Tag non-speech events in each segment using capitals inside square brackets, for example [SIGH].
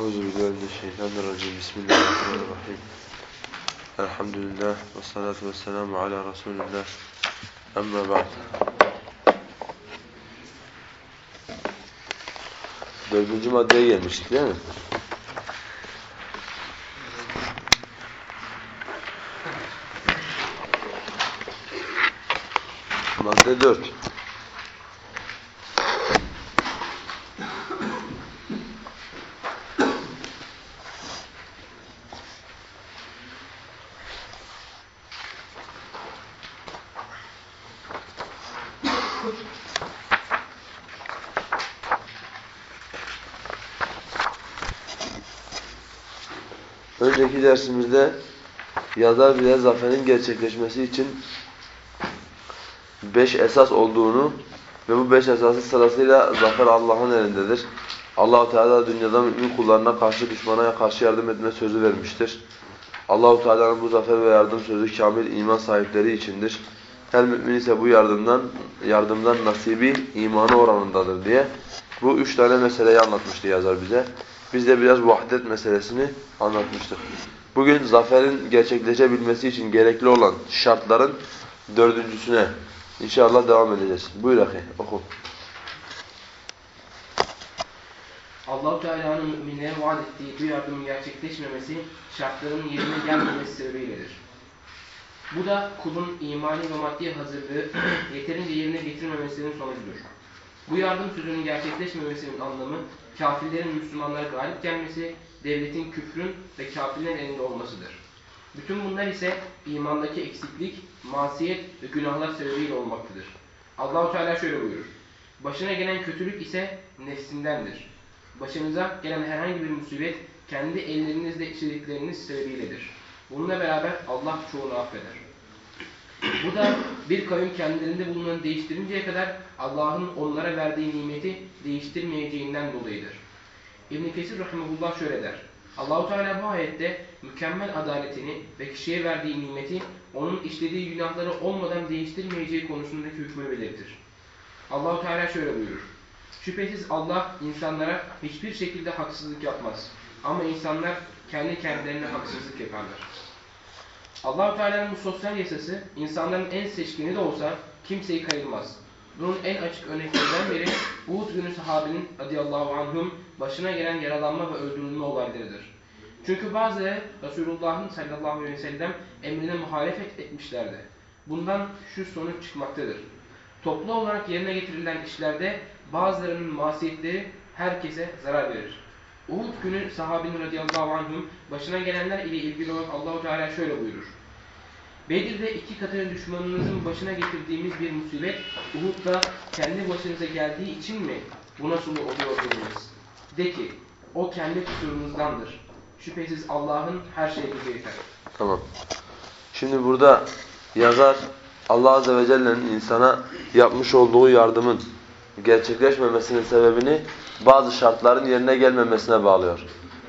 Euzu billahi mineşşeytanirracim. Bismillahirrahmanirrahim. Elhamdülillah ve salatu vesselamu ala Resulillah. Amma ba'd. Dördüncü maddeye gelmiştik değil mi? Madde dört. Önceki dersimizde yazar bile zaferin gerçekleşmesi için beş esas olduğunu ve bu beş esası sırasıyla zafer Allah'ın elindedir. Allahu Teala dünyada mümin kullarına karşı düşmana karşı yardım etme sözü vermiştir. Allahu Teala'nın bu zafer ve yardım sözü kamil iman sahipleri içindir. Her mümin ise bu yardımdan yardımdan nasibi imanı oranındadır diye bu üç tane meseleyi anlatmıştı yazar bize. Biz de biraz vahdet meselesini anlatmıştık. Bugün zaferin gerçekleşebilmesi için gerekli olan şartların dördüncüsüne inşallah devam edeceğiz. Buyur ahi, oku. Allahu Teala'nın müminlere vaat ettiği bu yardımın gerçekleşmemesi şartların yerine gelmemesi sebebiyledir. Bu da kulun imani ve maddi hazırlığı [CLEARS THROAT] yeterince yerine getirmemesinin sonucudur. Bu yardım sözünün gerçekleşmemesinin anlamı kafirlerin Müslümanlara galip gelmesi, devletin küfrün ve kafirlerin elinde olmasıdır. Bütün bunlar ise imandaki eksiklik, masiyet ve günahlar sebebiyle olmaktadır. Allahu Teala şöyle buyurur. Başına gelen kötülük ise nefsindendir. Başınıza gelen herhangi bir musibet kendi ellerinizle işledikleriniz sebebiyledir. Bununla beraber Allah çoğunu affeder. Bu da bir kavim kendilerinde bulunanı değiştirinceye kadar Allah'ın onlara verdiği nimeti değiştirmeyeceğinden dolayıdır. İbn Kesir rahimehullah şöyle der. Allahu Teala bu ayette mükemmel adaletini ve kişiye verdiği nimeti onun işlediği günahları olmadan değiştirmeyeceği konusundaki hükmü belirtir. Allahu Teala şöyle buyurur. Şüphesiz Allah insanlara hiçbir şekilde haksızlık yapmaz. Ama insanlar kendi kendilerine haksızlık yaparlar. Allahu Teala'nın bu sosyal yasası insanların en seçkini de olsa kimseyi kayırmaz. Bunun en açık örneklerinden biri Uhud günü sahabenin radıyallahu anhum başına gelen yaralanma ve öldürülme olaylarıdır. Çünkü bazıları Resulullah'ın sallallahu aleyhi ve sellem emrine muhalefet etmişlerdi. Bundan şu sonuç çıkmaktadır. Toplu olarak yerine getirilen işlerde bazılarının masiyetleri herkese zarar verir. Uhud günü sahabenin radıyallahu anhum başına gelenler ile ilgili olarak Allahu Teala şöyle buyurur. Bedir'de iki katını düşmanınızın başına getirdiğimiz bir musibet Uhud'da kendi başınıza geldiği için mi buna sulu oluyordunuz? De ki o kendi kusurunuzdandır. Şüphesiz Allah'ın her şeyi bize. Tamam. Şimdi burada yazar Allah Azze ve Celle'nin insana yapmış olduğu yardımın gerçekleşmemesinin sebebini bazı şartların yerine gelmemesine bağlıyor.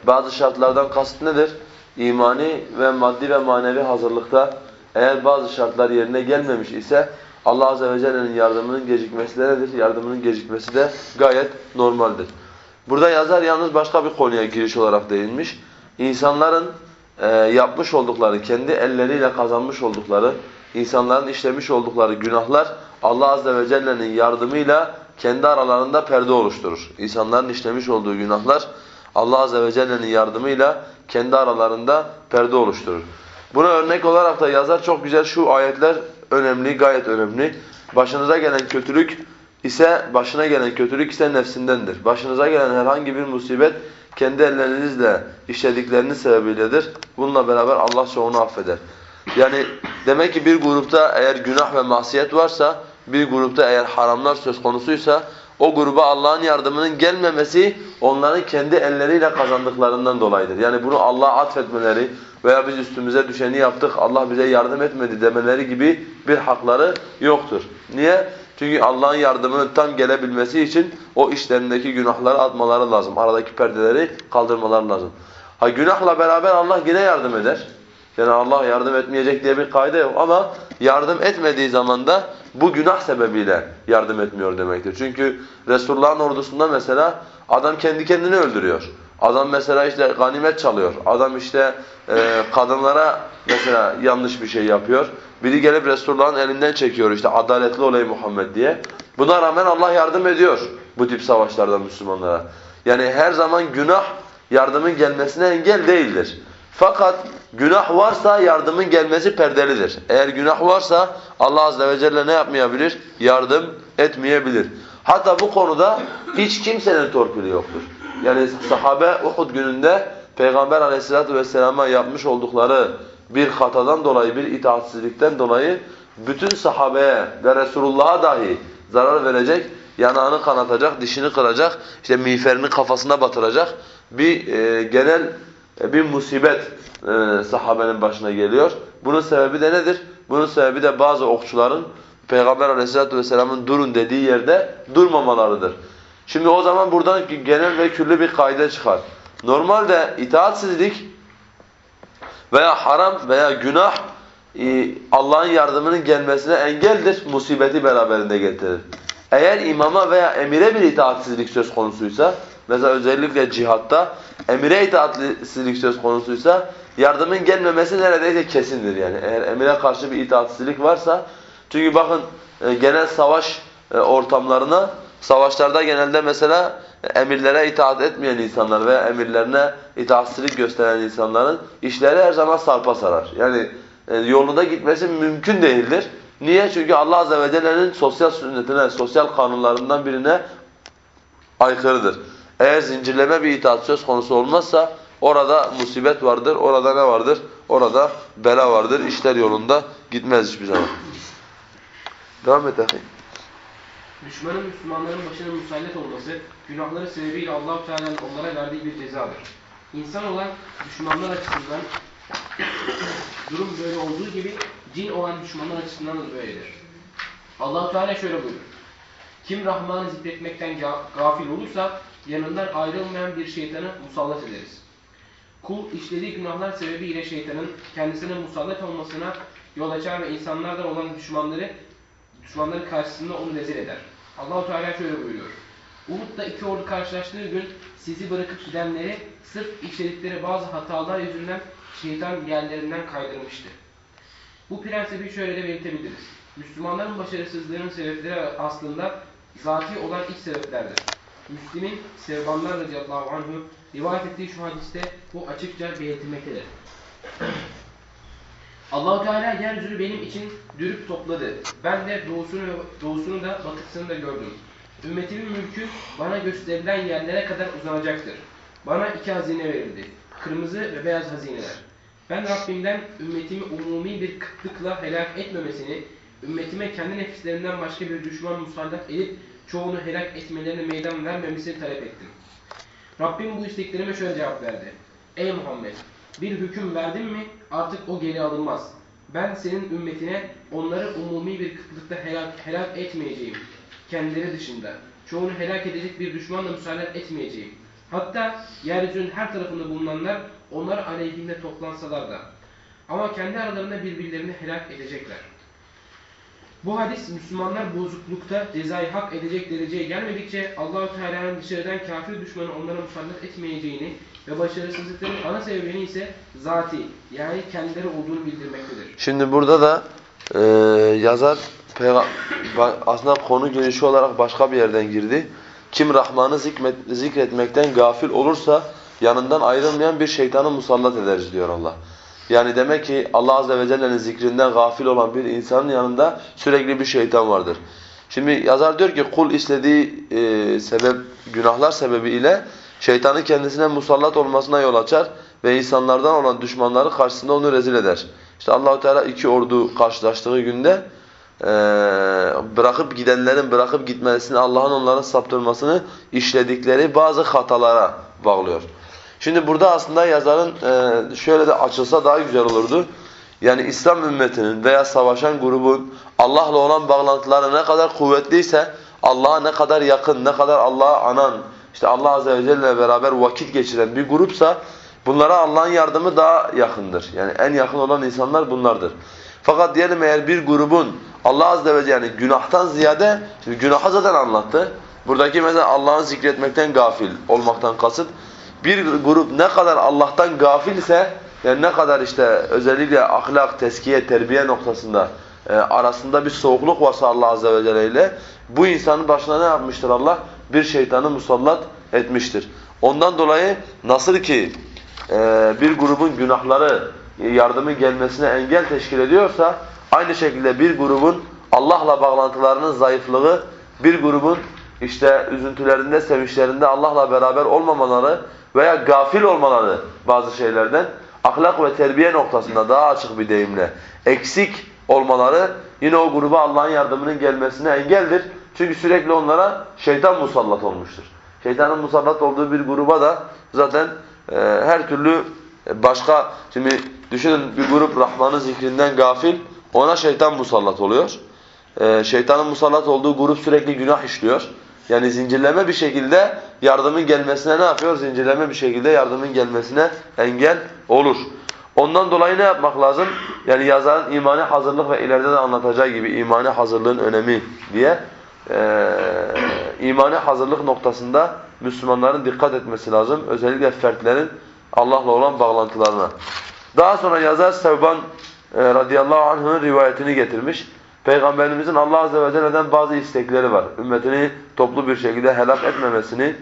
Bazı şartlardan kast nedir? İmani ve maddi ve manevi hazırlıkta eğer bazı şartlar yerine gelmemiş ise Allah Azze ve Celle'nin yardımının gecikmesi de nedir? Yardımının gecikmesi de gayet normaldir. Burada yazar yalnız başka bir konuya giriş olarak değinmiş. İnsanların e, yapmış oldukları, kendi elleriyle kazanmış oldukları, insanların işlemiş oldukları günahlar Allah Azze ve Celle'nin yardımıyla kendi aralarında perde oluşturur. İnsanların işlemiş olduğu günahlar Allah Azze ve Celle'nin yardımıyla kendi aralarında perde oluşturur. Buna örnek olarak da yazar çok güzel şu ayetler önemli, gayet önemli. Başınıza gelen kötülük ise başına gelen kötülük ise nefsindendir. Başınıza gelen herhangi bir musibet kendi ellerinizle işledikleriniz sebebiyledir. Bununla beraber Allah çoğunu affeder. Yani demek ki bir grupta eğer günah ve masiyet varsa, bir grupta eğer haramlar söz konusuysa o gruba Allah'ın yardımının gelmemesi onların kendi elleriyle kazandıklarından dolayıdır. Yani bunu Allah'a atfetmeleri veya biz üstümüze düşeni yaptık, Allah bize yardım etmedi demeleri gibi bir hakları yoktur. Niye? Çünkü Allah'ın yardımının tam gelebilmesi için o işlerindeki günahları atmaları lazım. Aradaki perdeleri kaldırmaları lazım. Ha günahla beraber Allah yine yardım eder. Yani Allah yardım etmeyecek diye bir kaide yok ama yardım etmediği zaman da bu günah sebebiyle yardım etmiyor demektir. Çünkü Resulullah'ın ordusunda mesela adam kendi kendini öldürüyor. Adam mesela işte ganimet çalıyor. Adam işte e, kadınlara mesela yanlış bir şey yapıyor. Biri gelip Resulullah'ın elinden çekiyor işte adaletli olayım Muhammed diye. Buna rağmen Allah yardım ediyor bu tip savaşlarda Müslümanlara. Yani her zaman günah yardımın gelmesine engel değildir. Fakat günah varsa yardımın gelmesi perdelidir. Eğer günah varsa Allah azze ve celle ne yapmayabilir? Yardım etmeyebilir. Hatta bu konuda hiç kimsenin torpili yoktur. Yani sahabe Uhud gününde Peygamber aleyhissalatu vesselama yapmış oldukları bir hatadan dolayı, bir itaatsizlikten dolayı bütün sahabeye ve Resulullah'a dahi zarar verecek, yanağını kanatacak, dişini kıracak, işte miğferini kafasına batıracak bir e, genel bir musibet e, sahabenin başına geliyor. Bunun sebebi de nedir? Bunun sebebi de bazı okçuların Peygamber aleyhissalatu vesselamın durun dediği yerde durmamalarıdır. Şimdi o zaman buradan genel ve küllü bir kaide çıkar. Normalde itaatsizlik veya haram veya günah e, Allah'ın yardımının gelmesine engeldir, musibeti beraberinde getirir. Eğer imama veya emire bir itaatsizlik söz konusuysa, mesela özellikle cihatta emire itaatsizlik söz konusuysa yardımın gelmemesi neredeyse kesindir yani. Eğer emire karşı bir itaatsizlik varsa, çünkü bakın e, genel savaş e, ortamlarına, savaşlarda genelde mesela emirlere itaat etmeyen insanlar veya emirlerine itaatsizlik gösteren insanların işleri her zaman sarpa sarar. Yani e, yolunda gitmesi mümkün değildir. Niye? Çünkü Allah Azze ve Celle'nin sosyal sünnetine, sosyal kanunlarından birine aykırıdır. Eğer zincirleme bir itaat söz konusu olmazsa orada musibet vardır, orada ne vardır? Orada bela vardır, işler yolunda gitmez hiçbir zaman. Devam et akıyım. Düşmanın Müslümanların başına musallat olması, günahları sebebiyle allah Teala'nın onlara verdiği bir cezadır. İnsan olan düşmanlar açısından durum böyle olduğu gibi cin olan düşmanlar açısından da böyledir. allah Teala şöyle buyurur. Kim Rahman'ı zikretmekten ga- gafil olursa yanından ayrılmayan bir şeytanı musallat ederiz. Kul işlediği günahlar sebebiyle şeytanın kendisine musallat olmasına yol açar ve insanlardan olan düşmanları düşmanların karşısında onu rezil eder. Allahu Teala şöyle buyuruyor. Uhud'da iki ordu karşılaştığı gün sizi bırakıp gidenleri sırf işledikleri bazı hatalar yüzünden şeytan yerlerinden kaydırmıştı. Bu prensibi şöyle de belirtebiliriz. Müslümanların başarısızlığının sebepleri aslında zati olan iç sebeplerdir. Müslim'in Sevbanlar radıyallahu anh'ı rivayet ettiği şu hadiste bu açıkça belirtilmektedir. Allahu Teala yeryüzünü benim için dürüp topladı. Ben de doğusunu doğusunu da batısını da gördüm. Ümmetimin mülkü bana gösterilen yerlere kadar uzanacaktır. Bana iki hazine verildi. Kırmızı ve beyaz hazineler. Ben Rabbimden ümmetimi umumi bir kıtlıkla helak etmemesini, ümmetime kendi nefislerinden başka bir düşman musallat edip çoğunu helak etmelerine meydan vermemesini talep ettim. Rabbim bu isteklerime şöyle cevap verdi. Ey Muhammed! Bir hüküm verdin mi artık o geri alınmaz. Ben senin ümmetine onları umumi bir kıtlıkta helak, helak etmeyeceğim. Kendileri dışında. Çoğunu helak edecek bir düşmanla müsaade etmeyeceğim. Hatta yeryüzünün her tarafında bulunanlar onlar aleyhinde toplansalar da. Ama kendi aralarında birbirlerini helak edecekler. Bu hadis Müslümanlar bozuklukta cezayı hak edecek dereceye gelmedikçe Allahu Teala'nın dışarıdan kafir düşmanı onlara musallat etmeyeceğini ve başarısızlıkların ana sebebini ise zati yani kendileri olduğunu bildirmektedir. Şimdi burada da e, yazar aslında konu girişi olarak başka bir yerden girdi. Kim Rahman'ı zikretmekten gafil olursa yanından ayrılmayan bir şeytanı musallat ederiz diyor Allah. Yani demek ki Allah Azze ve Celle'nin zikrinden gafil olan bir insanın yanında sürekli bir şeytan vardır. Şimdi yazar diyor ki kul istediği e, sebep günahlar sebebiyle şeytanın kendisine musallat olmasına yol açar ve insanlardan olan düşmanları karşısında onu rezil eder. İşte Allahu Teala iki ordu karşılaştığı günde e, bırakıp gidenlerin bırakıp gitmesini Allah'ın onların saptırmasını işledikleri bazı hatalara bağlıyor. Şimdi burada aslında yazarın e, şöyle de açılsa daha güzel olurdu. Yani İslam ümmetinin veya savaşan grubun Allah'la olan bağlantıları ne kadar kuvvetliyse, Allah'a ne kadar yakın, ne kadar Allah'a anan, işte Allah Azze ve Celle ile beraber vakit geçiren bir grupsa bunlara Allah'ın yardımı daha yakındır. Yani en yakın olan insanlar bunlardır. Fakat diyelim eğer bir grubun Allah Azze ve Celle yani günahtan ziyade, şimdi günahı zaten anlattı. Buradaki mesela Allah'ın zikretmekten gafil olmaktan kasıt, bir grup ne kadar Allah'tan gafilse yani ne kadar işte özellikle ahlak, teskiye, terbiye noktasında e, arasında bir soğukluk varsa Allah azze ve celle ile bu insanın başına ne yapmıştır Allah? Bir şeytanı musallat etmiştir. Ondan dolayı nasıl ki e, bir grubun günahları yardımın gelmesine engel teşkil ediyorsa aynı şekilde bir grubun Allah'la bağlantılarının zayıflığı bir grubun işte üzüntülerinde, sevinçlerinde Allah'la beraber olmamaları veya gafil olmaları bazı şeylerden ahlak ve terbiye noktasında daha açık bir deyimle eksik olmaları yine o gruba Allah'ın yardımının gelmesine engeldir. Çünkü sürekli onlara şeytan musallat olmuştur. Şeytanın musallat olduğu bir gruba da zaten e, her türlü başka şimdi düşünün bir grup Rahman'ın zikrinden gafil ona şeytan musallat oluyor. E, şeytanın musallat olduğu grup sürekli günah işliyor. Yani zincirleme bir şekilde yardımın gelmesine ne yapıyor? Zincirleme bir şekilde yardımın gelmesine engel olur. Ondan dolayı ne yapmak lazım? Yani yazarın imani hazırlık ve ileride de anlatacağı gibi imani hazırlığın önemi diye e, imani hazırlık noktasında Müslümanların dikkat etmesi lazım. Özellikle fertlerin Allah'la olan bağlantılarına. Daha sonra yazar Sevban e, radıyallahu anh'ın rivayetini getirmiş. Peygamberimizin Allah azze ve celle'den bazı istekleri var. Ümmetini toplu bir şekilde helak etmemesini,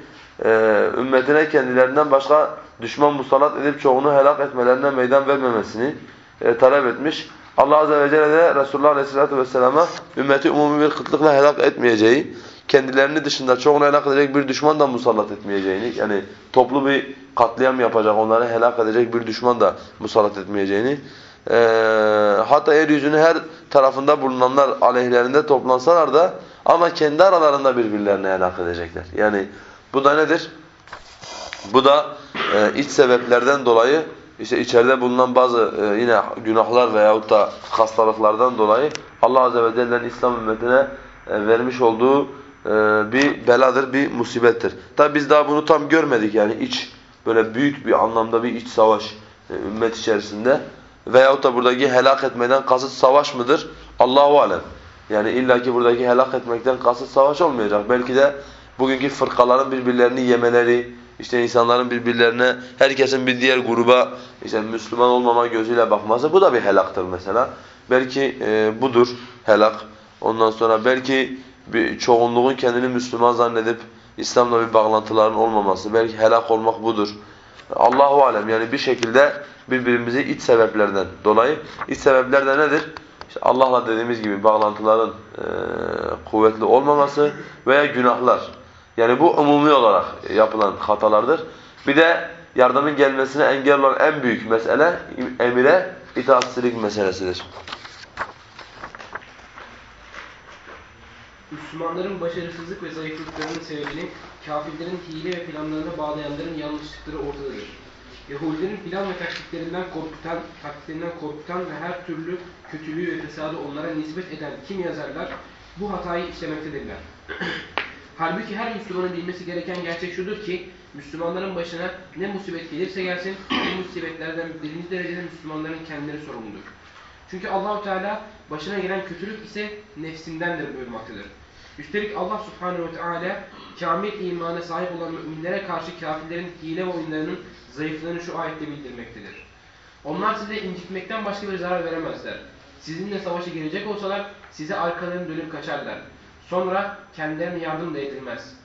e, ümmetine kendilerinden başka düşman musallat edip çoğunu helak etmelerine meydan vermemesini e, talep etmiş. Allah azze ve celle de Resulullah aleyhissalatu vesselama ümmeti umumi bir kıtlıkla helak etmeyeceği, kendilerini dışında çoğunu helak edecek bir düşman da musallat etmeyeceğini, yani toplu bir katliam yapacak, onları helak edecek bir düşman da musallat etmeyeceğini, e, hatta yeryüzünün her tarafında bulunanlar aleyhlerinde toplansalar da ama kendi aralarında birbirlerini helak edecekler. Yani bu da nedir? Bu da e, iç sebeplerden dolayı işte içeride bulunan bazı e, yine günahlar veyahut da hastalıklardan dolayı Allah azze ve celle'nin İslam ümmetine e, vermiş olduğu e, bir beladır, bir musibettir. Tabi biz daha bunu tam görmedik yani iç böyle büyük bir anlamda bir iç savaş e, ümmet içerisinde veyahut da buradaki helak etmeden kasıt savaş mıdır? Allahu alem. Yani illaki buradaki helak etmekten kasıt savaş olmayacak. Belki de bugünkü fırkaların birbirlerini yemeleri, işte insanların birbirlerine, herkesin bir diğer gruba işte Müslüman olmama gözüyle bakması bu da bir helaktır mesela. Belki e, budur helak. Ondan sonra belki bir çoğunluğun kendini Müslüman zannedip İslam'la bir bağlantıların olmaması, belki helak olmak budur. Allahu alem yani bir şekilde birbirimizi iç sebeplerden dolayı iç sebepler de nedir? İşte Allah'la dediğimiz gibi bağlantıların e, kuvvetli olmaması veya günahlar. Yani bu umumi olarak yapılan hatalardır. Bir de yardımın gelmesine engel olan en büyük mesele emire itaatsizlik meselesidir. Müslümanların başarısızlık ve zayıflıklarının sebebini kafirlerin hile ve planlarına bağlayanların yanlışlıkları ortadadır. Yahudilerin plan ve taktiklerinden korkutan, taktiklerinden korkutan ve her türlü kötülüğü ve fesadı onlara nispet eden kim yazarlar bu hatayı işlemektedirler. [CLEARS THROAT] Halbuki her Müslümanın bilmesi gereken gerçek şudur ki Müslümanların başına ne musibet gelirse gelsin [CLEARS THROAT] bu musibetlerden birinci derecede Müslümanların kendileri sorumludur. Çünkü Allahu Teala başına gelen kötülük ise nefsindendir buyurmaktadır. Üstelik Allah Subhanahu ve Teala kamil imana sahip olan müminlere karşı kafirlerin hile ve oyunlarının zayıflığını şu ayette bildirmektedir. Onlar size incitmekten başka bir zarar veremezler. Sizinle savaşa girecek olsalar size arkalarını dönüp kaçarlar. Sonra kendilerine yardım da edilmez.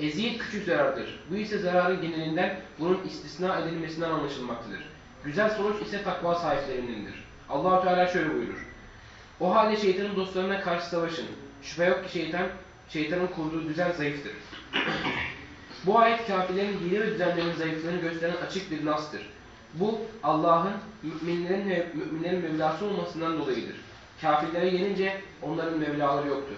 Eziyet küçük zarardır. Bu ise zararın genelinden bunun istisna edilmesinden anlaşılmaktadır. Güzel sonuç ise takva sahiplerindendir. Allahu Teala şöyle buyurur. O halde şeytanın dostlarına karşı savaşın. Şüphe yok ki şeytan, şeytanın kurduğu düzen zayıftır. Bu ayet kafirlerin hile ve düzenlerinin zayıflığını gösteren açık bir nastır. Bu Allah'ın müminlerin ve müminlerin Mevlası olmasından dolayıdır. Kafirlere gelince onların Mevlaları yoktur.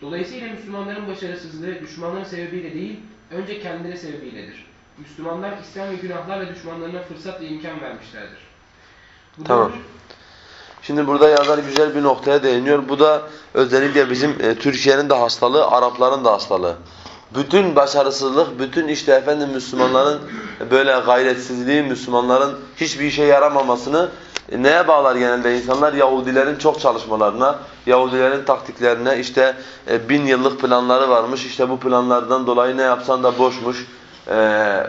Dolayısıyla Müslümanların başarısızlığı düşmanların sebebiyle değil, önce kendileri sebebiyledir. Müslümanlar İslam ve günahlarla düşmanlarına fırsat ve imkan vermişlerdir. Bu Tamam. dördüncü- Şimdi burada yazar güzel bir noktaya değiniyor. Bu da özellikle bizim e, Türkiye'nin de hastalığı, Arapların da hastalığı. Bütün başarısızlık, bütün işte efendim Müslümanların böyle gayretsizliği, Müslümanların hiçbir işe yaramamasını e, neye bağlar genelde insanlar? Yahudilerin çok çalışmalarına, Yahudilerin taktiklerine, işte e, bin yıllık planları varmış, işte bu planlardan dolayı ne yapsan da boşmuş. E,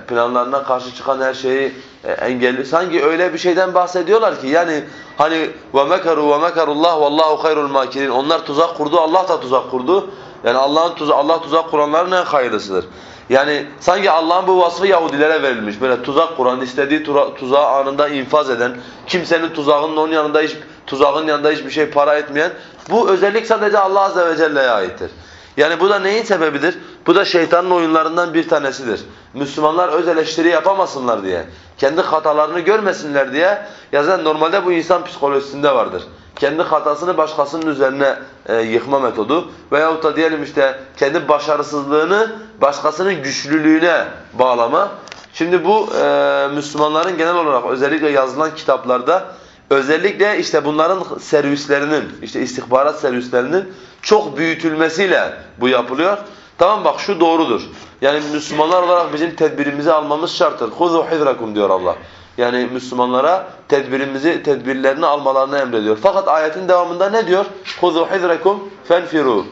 planlarına karşı çıkan her şeyi e, engelli. Sanki öyle bir şeyden bahsediyorlar ki yani hani mekaru ve mekarullah vallahu hayrul makirin. Onlar tuzak kurdu, Allah da tuzak kurdu. Yani Allah'ın tuza Allah tuzak kuranların en hayırlısıdır. Yani sanki Allah'ın bu vasfı Yahudilere verilmiş. Böyle tuzak kuran, istediği tuzağı anında infaz eden, kimsenin tuzağının onun yanında hiç tuzağın yanında hiçbir şey para etmeyen. Bu özellik sadece Allah azze ve celle'ye aittir. Yani bu da neyin sebebidir? Bu da şeytanın oyunlarından bir tanesidir. Müslümanlar öz eleştiri yapamasınlar diye, kendi hatalarını görmesinler diye yazan normalde bu insan psikolojisinde vardır. Kendi hatasını başkasının üzerine e, yıkma metodu veyahut da diyelim işte kendi başarısızlığını başkasının güçlülüğüne bağlama. Şimdi bu e, Müslümanların genel olarak özellikle yazılan kitaplarda özellikle işte bunların servislerinin, işte istihbarat servislerinin çok büyütülmesiyle bu yapılıyor. Tamam bak şu doğrudur. Yani Müslümanlar olarak bizim tedbirimizi almamız şarttır. Huzu hidrakum diyor Allah. Yani Müslümanlara tedbirimizi, tedbirlerini almalarını emrediyor. Fakat ayetin devamında ne diyor? Huzu hidrakum fenfiru.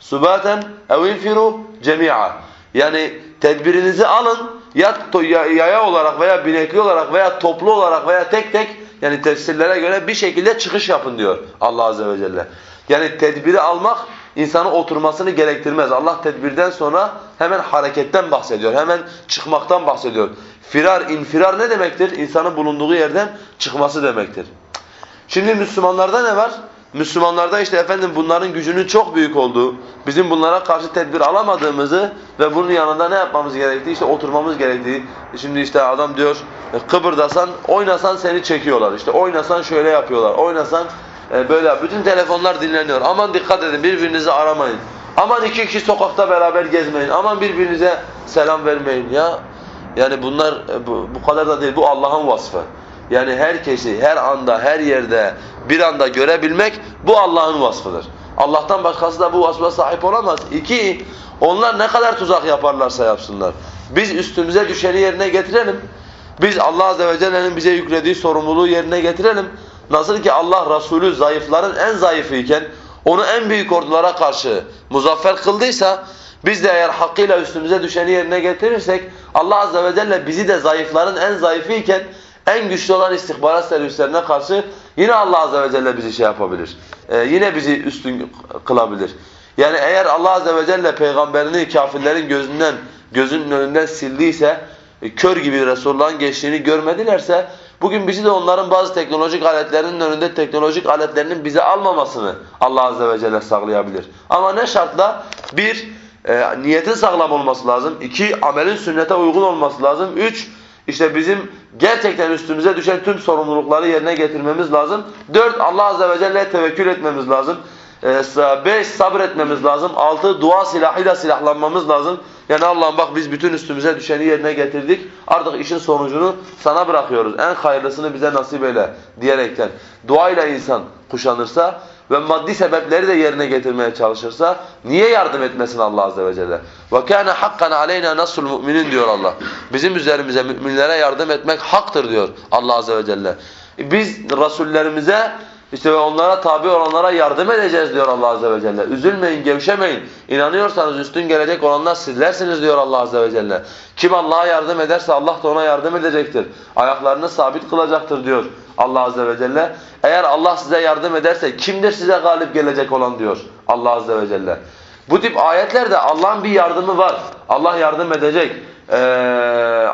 Subaten evinfiru cemi'a. Yani tedbirinizi alın ya yaya olarak veya binekli olarak veya toplu olarak veya tek tek yani tefsirlere göre bir şekilde çıkış yapın diyor Allah azze ve celle. Yani tedbiri almak insanın oturmasını gerektirmez. Allah tedbirden sonra hemen hareketten bahsediyor. Hemen çıkmaktan bahsediyor. Firar, infirar ne demektir? İnsanın bulunduğu yerden çıkması demektir. Şimdi Müslümanlarda ne var? Müslümanlarda işte efendim bunların gücünün çok büyük olduğu, bizim bunlara karşı tedbir alamadığımızı ve bunun yanında ne yapmamız gerektiği, işte oturmamız gerektiği. Şimdi işte adam diyor, e, kıpırdasan, oynasan seni çekiyorlar. İşte oynasan şöyle yapıyorlar, oynasan e, böyle. Bütün telefonlar dinleniyor. Aman dikkat edin, birbirinizi aramayın. Aman iki kişi sokakta beraber gezmeyin. Aman birbirinize selam vermeyin ya. Yani bunlar e, bu, bu kadar da değil. Bu Allah'ın vasfı. Yani herkesi her anda, her yerde bir anda görebilmek bu Allah'ın vasfıdır. Allah'tan başkası da bu vasfa sahip olamaz. İki, onlar ne kadar tuzak yaparlarsa yapsınlar. Biz üstümüze düşeni yerine getirelim. Biz Allah Azze ve Celle'nin bize yüklediği sorumluluğu yerine getirelim. Nasıl ki Allah Resulü zayıfların en zayıfı iken onu en büyük ordulara karşı muzaffer kıldıysa biz de eğer hakkıyla üstümüze düşeni yerine getirirsek Allah Azze ve Celle bizi de zayıfların en zayıfı iken en güçlü olan istihbarat servislerine karşı yine Allah Azze ve Celle bizi şey yapabilir. Ee, yine bizi üstün kılabilir. Yani eğer Allah Azze ve Celle peygamberini kafirlerin gözünden, gözünün önünden sildiyse, kör gibi Resulullah'ın geçtiğini görmedilerse, bugün bizi de onların bazı teknolojik aletlerinin önünde teknolojik aletlerinin bize almamasını Allah Azze ve Celle sağlayabilir. Ama ne şartla? Bir, e, niyetin sağlam olması lazım. İki, amelin sünnete uygun olması lazım. Üç, işte bizim gerçekten üstümüze düşen tüm sorumlulukları yerine getirmemiz lazım. Dört, Allah Azze ve Celle'ye tevekkül etmemiz lazım. Ee, beş, sabretmemiz lazım. Altı, dua silahıyla silahlanmamız lazım. Yani Allah'ım bak biz bütün üstümüze düşeni yerine getirdik. Artık işin sonucunu sana bırakıyoruz. En hayırlısını bize nasip eyle diyerekten. Duayla insan kuşanırsa ve maddi sebepleri de yerine getirmeye çalışırsa niye yardım etmesin Allah azze ve celle? Ve kana hakkan aleyna nasrul mu'minin diyor Allah. Bizim üzerimize müminlere yardım etmek haktır diyor Allah azze ve celle. Biz rasullerimize işte ve onlara tabi olanlara yardım edeceğiz diyor Allah azze ve celle. Üzülmeyin, gevşemeyin. İnanıyorsanız üstün gelecek olanlar sizlersiniz diyor Allah azze ve celle. Kim Allah'a yardım ederse Allah da ona yardım edecektir. Ayaklarını sabit kılacaktır diyor Allah azze ve celle. Eğer Allah size yardım ederse kimdir size galip gelecek olan diyor Allah azze ve celle. Bu tip ayetlerde Allah'ın bir yardımı var. Allah yardım edecek. Ee,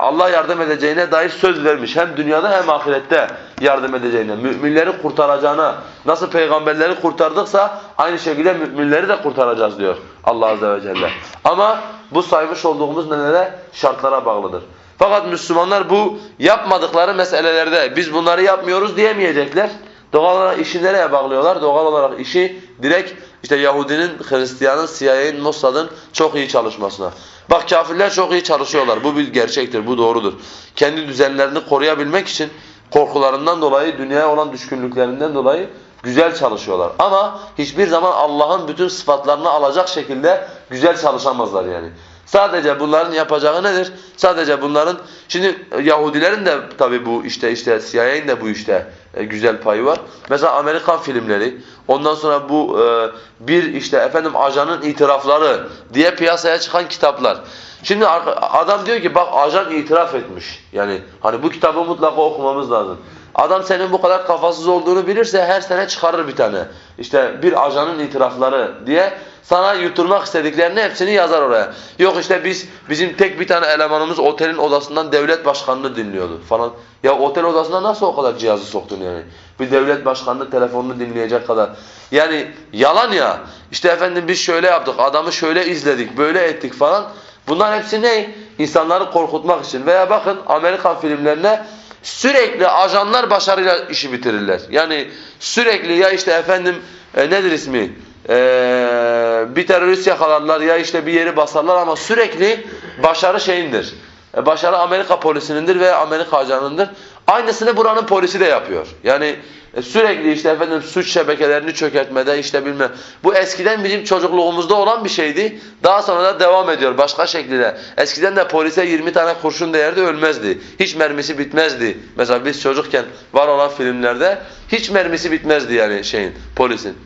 Allah yardım edeceğine dair söz vermiş. Hem dünyada hem ahirette yardım edeceğine. Müminleri kurtaracağına. Nasıl peygamberleri kurtardıksa aynı şekilde müminleri de kurtaracağız diyor Allah azze ve celle. Ama bu saymış olduğumuz nelere? Şartlara bağlıdır. Fakat Müslümanlar bu yapmadıkları meselelerde biz bunları yapmıyoruz diyemeyecekler. Doğal olarak işi nereye bağlıyorlar? Doğal olarak işi direkt işte Yahudinin, Hristiyanın, CIA'nin, Mossad'ın çok iyi çalışmasına. Bak kafirler çok iyi çalışıyorlar. Bu bir gerçektir, bu doğrudur. Kendi düzenlerini koruyabilmek için korkularından dolayı, dünyaya olan düşkünlüklerinden dolayı güzel çalışıyorlar. Ama hiçbir zaman Allah'ın bütün sıfatlarını alacak şekilde güzel çalışamazlar yani. Sadece bunların yapacağı nedir? Sadece bunların şimdi Yahudilerin de tabi bu işte işte CIA'nin de bu işte e, güzel payı var. Mesela Amerikan filmleri, ondan sonra bu e, bir işte efendim ajanın itirafları diye piyasaya çıkan kitaplar. Şimdi adam diyor ki bak ajan itiraf etmiş. Yani hani bu kitabı mutlaka okumamız lazım. Adam senin bu kadar kafasız olduğunu bilirse her sene çıkarır bir tane. İşte bir ajanın itirafları diye sana yutturmak istediklerini hepsini yazar oraya. Yok işte biz bizim tek bir tane elemanımız otelin odasından devlet başkanını dinliyordu falan. Ya otel odasına nasıl o kadar cihazı soktun yani? Bir devlet başkanının telefonunu dinleyecek kadar. Yani yalan ya. İşte efendim biz şöyle yaptık, adamı şöyle izledik, böyle ettik falan. Bunlar hepsi ne? İnsanları korkutmak için. Veya bakın Amerikan filmlerine sürekli ajanlar başarıyla işi bitirirler. Yani sürekli ya işte efendim e, nedir ismi? Ee, bir terörist yakalarlar ya işte bir yeri basarlar ama sürekli başarı şeyindir. E, Başarı Amerika polisinindir veya Amerika ajanındır. Aynısını buranın polisi de yapıyor. Yani e, sürekli işte efendim suç şebekelerini çökertmede işte bilmem. Bu eskiden bizim çocukluğumuzda olan bir şeydi. Daha sonra da devam ediyor başka şekilde. Eskiden de polise 20 tane kurşun değerdi ölmezdi. Hiç mermisi bitmezdi. Mesela biz çocukken var olan filmlerde hiç mermisi bitmezdi yani şeyin polisin.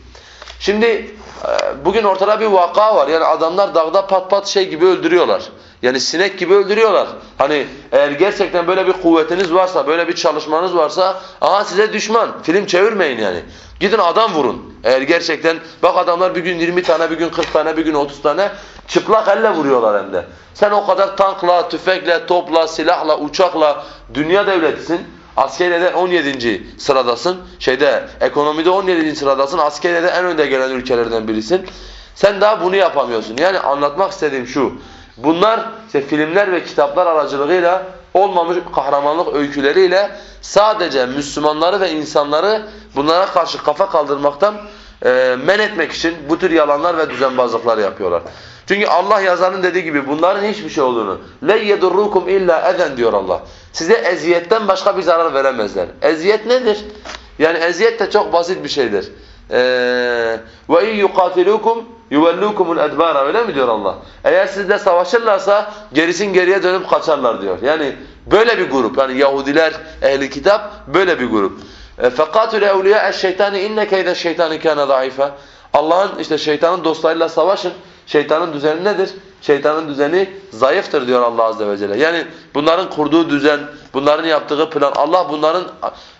Şimdi e, bugün ortada bir vaka var. Yani adamlar dağda pat pat şey gibi öldürüyorlar. Yani sinek gibi öldürüyorlar. Hani eğer gerçekten böyle bir kuvvetiniz varsa, böyle bir çalışmanız varsa aha size düşman. Film çevirmeyin yani. Gidin adam vurun. Eğer gerçekten bak adamlar bir gün 20 tane, bir gün 40 tane, bir gün 30 tane çıplak elle vuruyorlar hem de. Sen o kadar tankla, tüfekle, topla, silahla, uçakla dünya devletisin. Askeriyede 17. sıradasın. Şeyde ekonomide 17. sıradasın. Askeriyede en önde gelen ülkelerden birisin. Sen daha bunu yapamıyorsun. Yani anlatmak istediğim şu. Bunlar işte filmler ve kitaplar aracılığıyla olmamış kahramanlık öyküleriyle sadece Müslümanları ve insanları bunlara karşı kafa kaldırmaktan e, men etmek için bu tür yalanlar ve düzenbazlıklar yapıyorlar. Çünkü Allah yazanın dediği gibi bunların hiçbir şey olduğunu le yedurrukum illa eden diyor Allah. Size eziyetten başka bir zarar veremezler. Eziyet nedir? Yani eziyet de çok basit bir şeydir. Ee, ve in yuqatilukum yuvellukumul edbara öyle mi diyor Allah? Eğer sizle savaşırlarsa gerisin geriye dönüp kaçarlar diyor. Yani böyle bir grup yani Yahudiler ehli kitap böyle bir grup. Fekatul evliya şeytani inne keyde şeytani kana zayıfa. Allah'ın işte şeytanın dostlarıyla savaşın. Şeytanın düzeni nedir? Şeytanın düzeni zayıftır diyor Allah azze ve celle. Yani bunların kurduğu düzen, bunların yaptığı plan, Allah bunların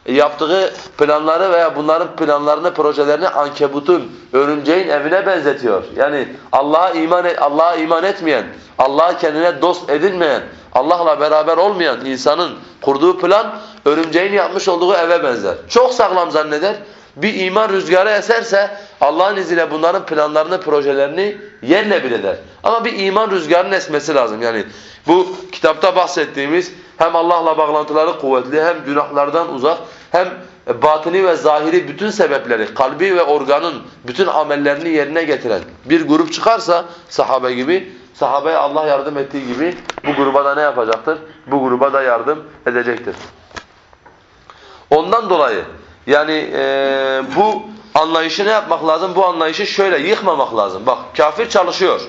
yaptığı planları veya bunların planlarını, projelerini ankebutun, örümceğin evine benzetiyor. Yani Allah'a iman et, Allah'a iman etmeyen, Allah'ı kendine dost edinmeyen, Allah'la beraber olmayan insanın kurduğu plan örümceğin yapmış olduğu eve benzer. Çok sağlam zanneder. Bir iman rüzgarı eserse Allah'ın izniyle bunların planlarını, projelerini yerle bir eder. Ama bir iman rüzgarının esmesi lazım. Yani bu kitapta bahsettiğimiz hem Allah'la bağlantıları kuvvetli, hem günahlardan uzak, hem batini ve zahiri bütün sebepleri, kalbi ve organın bütün amellerini yerine getiren bir grup çıkarsa sahabe gibi, sahabeye Allah yardım ettiği gibi bu gruba da ne yapacaktır? Bu gruba da yardım edecektir. Ondan dolayı yani e, bu anlayışı ne yapmak lazım? Bu anlayışı şöyle yıkmamak lazım. Bak kafir çalışıyor.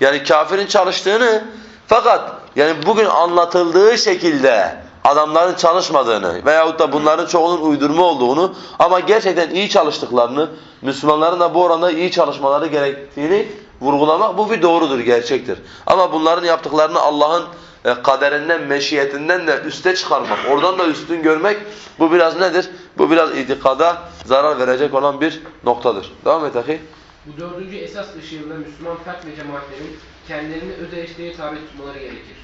Yani kafirin çalıştığını fakat yani bugün anlatıldığı şekilde adamların çalışmadığını veyahut da bunların çoğunun uydurma olduğunu ama gerçekten iyi çalıştıklarını, Müslümanların da bu oranda iyi çalışmaları gerektiğini vurgulamak bu bir doğrudur, gerçektir. Ama bunların yaptıklarını Allah'ın e, kaderinden, meşiyetinden de üste çıkarmak, oradan da üstün görmek bu biraz nedir? Bu biraz itikada zarar verecek olan bir noktadır. Devam et ahi. Bu dördüncü esas ışığında Müslüman fert ve cemaatlerin kendilerini öz eleştiriye tabi tutmaları gerekir.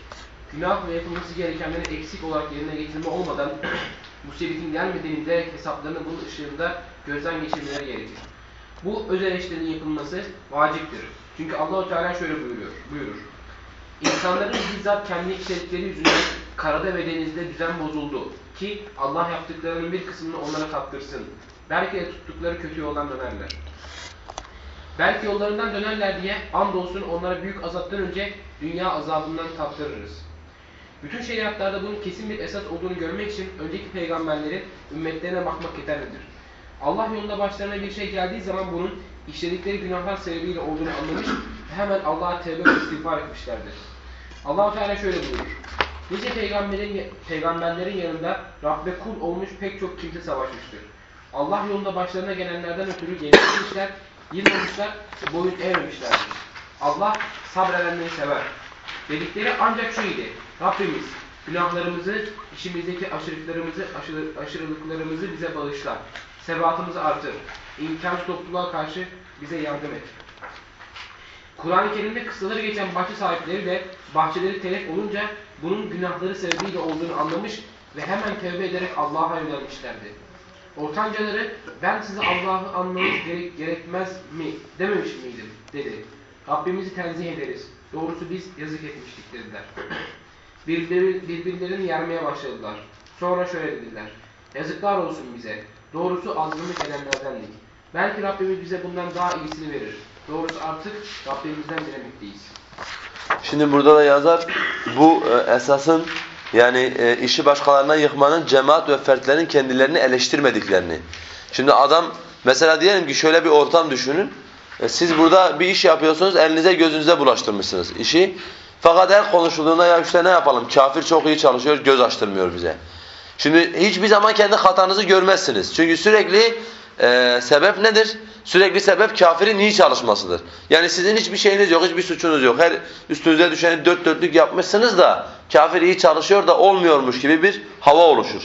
Günah ve yapılması gerekenleri eksik olarak yerine getirme olmadan [CLEARS THROAT] musibetin gelmediğini bilerek hesaplarını bunun ışığında gözden geçirmeleri gerekir. Bu öz eleştirinin yapılması vaciptir. Çünkü Allahu Teala şöyle buyuruyor, buyurur. İnsanların bizzat kendi işledikleri yüzünden karada ve denizde düzen bozuldu ki Allah yaptıklarının bir kısmını onlara kaptırsın. Belki de tuttukları kötü yoldan dönerler. Belki yollarından dönerler diye andolsun onlara büyük azaptan önce dünya azabından tattırırız. Bütün şeriatlarda bunun kesin bir esas olduğunu görmek için önceki peygamberlerin ümmetlerine bakmak yeterlidir. Allah yolunda başlarına bir şey geldiği zaman bunun işledikleri günahlar sebebiyle olduğunu anlamış hemen Allah'a tevbe ve istiğfar etmişlerdir. allah Teala şöyle buyurur. Nice peygamberin, peygamberlerin yanında Rabbe kul olmuş pek çok kimse savaşmıştır. Allah yolunda başlarına gelenlerden ötürü yenilmişler, yılmamışlar, boyun eğmemişlerdir. Allah sabredenleri sever. Dedikleri ancak şu idi. Rabbimiz günahlarımızı, işimizdeki aşırılıklarımızı, aşırı, aşırılıklarımızı bize bağışla. Sebatımızı artır. İmkansız topluluğa karşı bize yardım et. Kur'an-ı Kerim'de kıssaları geçen bahçe sahipleri de bahçeleri telef olunca bunun günahları sebebiyle olduğunu anlamış ve hemen tövbe ederek Allah'a yönelmişlerdi. Ortancaları ben size Allah'ı anlamanız gerek, gerekmez mi dememiş miydim dedi. Rabbimizi tenzih ederiz. Doğrusu biz yazık etmiştik dediler. Birbirleri, birbirlerini yermeye başladılar. Sonra şöyle dediler. Yazıklar olsun bize. Doğrusu azgınlık edenlerdendik. Belki Rabbimiz bize bundan daha iyisini verir. Doğrusu artık Rabbimizden dilemekteyiz. Şimdi burada da yazar bu e, esasın yani e, işi başkalarına yıkmanın cemaat ve fertlerin kendilerini eleştirmediklerini. Şimdi adam mesela diyelim ki şöyle bir ortam düşünün. E, siz burada bir iş yapıyorsunuz elinize gözünüze bulaştırmışsınız işi. Fakat her konuşulduğunda ya işte ne yapalım kafir çok iyi çalışıyor göz açtırmıyor bize. Şimdi hiçbir zaman kendi hatanızı görmezsiniz. Çünkü sürekli e, sebep nedir? Sürekli sebep kafirin iyi çalışmasıdır. Yani sizin hiçbir şeyiniz yok, hiçbir suçunuz yok. Her üstünüze düşeni dört dörtlük yapmışsınız da kafir iyi çalışıyor da olmuyormuş gibi bir hava oluşur.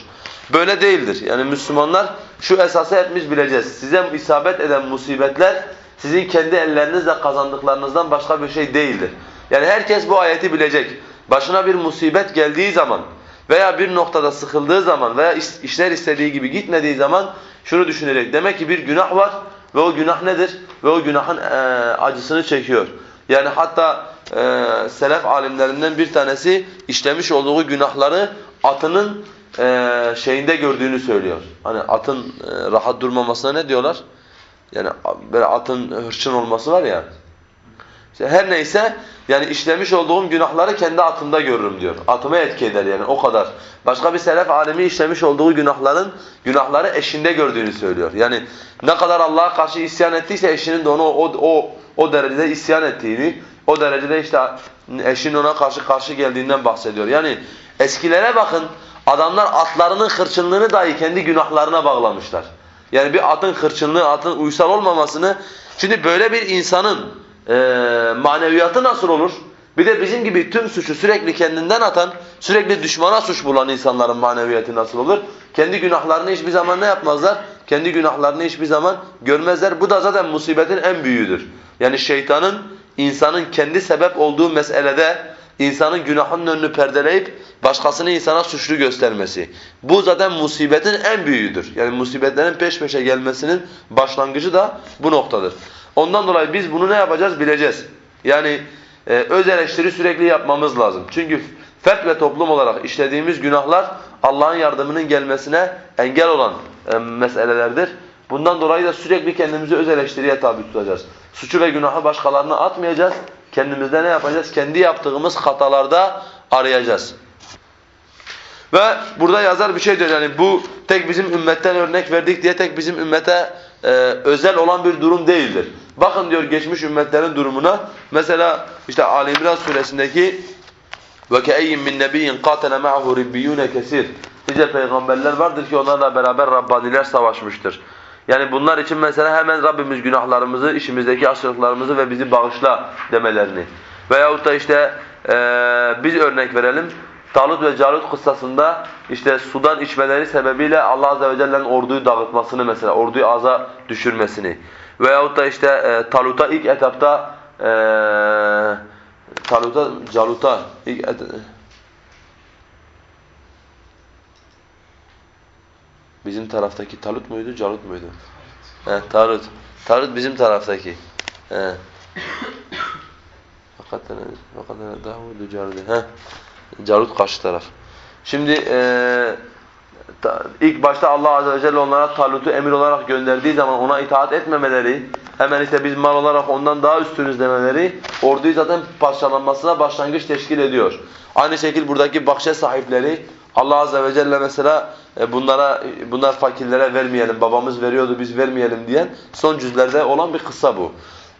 Böyle değildir. Yani Müslümanlar şu esası hepimiz bileceğiz. Size isabet eden musibetler sizin kendi ellerinizle kazandıklarınızdan başka bir şey değildir. Yani herkes bu ayeti bilecek. Başına bir musibet geldiği zaman veya bir noktada sıkıldığı zaman veya işler istediği gibi gitmediği zaman şunu düşünecek. Demek ki bir günah var ve o günah nedir? Ve o günahın e, acısını çekiyor. Yani hatta e, selef alimlerinden bir tanesi işlemiş olduğu günahları atının e, şeyinde gördüğünü söylüyor. Hani atın e, rahat durmamasına ne diyorlar? Yani böyle atın hırçın olması var ya. İşte her neyse yani işlemiş olduğum günahları kendi atımda görürüm diyor. Atıma etki eder yani o kadar. Başka bir selef alemi işlemiş olduğu günahların günahları eşinde gördüğünü söylüyor. Yani ne kadar Allah'a karşı isyan ettiyse eşinin de onu o, o, o derecede isyan ettiğini, o derecede işte eşinin ona karşı karşı geldiğinden bahsediyor. Yani eskilere bakın adamlar atlarının hırçınlığını dahi kendi günahlarına bağlamışlar. Yani bir atın hırçınlığı, atın uysal olmamasını şimdi böyle bir insanın e, maneviyatı nasıl olur? Bir de bizim gibi tüm suçu sürekli kendinden atan, sürekli düşmana suç bulan insanların maneviyatı nasıl olur? Kendi günahlarını hiçbir zaman ne yapmazlar? Kendi günahlarını hiçbir zaman görmezler. Bu da zaten musibetin en büyüğüdür. Yani şeytanın insanın kendi sebep olduğu meselede insanın günahının önünü perdeleyip başkasını insana suçlu göstermesi. Bu zaten musibetin en büyüğüdür. Yani musibetlerin peş peşe gelmesinin başlangıcı da bu noktadır. Ondan dolayı biz bunu ne yapacağız bileceğiz. Yani e, öz eleştiri sürekli yapmamız lazım. Çünkü fert ve toplum olarak işlediğimiz günahlar Allah'ın yardımının gelmesine engel olan e, meselelerdir. Bundan dolayı da sürekli kendimizi öz eleştiriye tabi tutacağız. Suçu ve günahı başkalarına atmayacağız. Kendimizde ne yapacağız? Kendi yaptığımız hatalarda arayacağız. Ve burada yazar bir şey diyor yani bu tek bizim ümmetten örnek verdik diye tek bizim ümmete e, özel olan bir durum değildir. Bakın diyor geçmiş ümmetlerin durumuna. Mesela işte Ali İmran suresindeki ke'eyyin min nebiyyin qatala ma'hu ribbiyun kesir. Nice peygamberler vardır ki onlarla beraber Rabbaniler savaşmıştır. Yani bunlar için mesela hemen Rabbimiz günahlarımızı, işimizdeki aşırılıklarımızı ve bizi bağışla demelerini. Veyahut da işte e, biz örnek verelim. Talut ve Calut kıssasında işte sudan içmeleri sebebiyle Allah Azze ve Celle'nin orduyu dağıtmasını mesela, orduyu aza düşürmesini. Veyahut da işte e, Talut'a ilk etapta e, Talut'a, Calut'a ilk et, Bizim taraftaki Talut muydu, Calut muydu? He, Talut. Talut bizim taraftaki. He. Hakikaten, hakikaten Davudu Calut. He. Calut karşı taraf. Şimdi e, ta, ilk başta Allah Azze ve Celle onlara Talut'u emir olarak gönderdiği zaman ona itaat etmemeleri, hemen işte biz mal olarak ondan daha üstünüz demeleri, orduyu zaten parçalanmasına başlangıç teşkil ediyor. Aynı şekilde buradaki bahçe sahipleri, Allah Azze ve Celle mesela e, bunlara bunlar fakirlere vermeyelim, babamız veriyordu biz vermeyelim diyen son cüzlerde olan bir kıssa bu.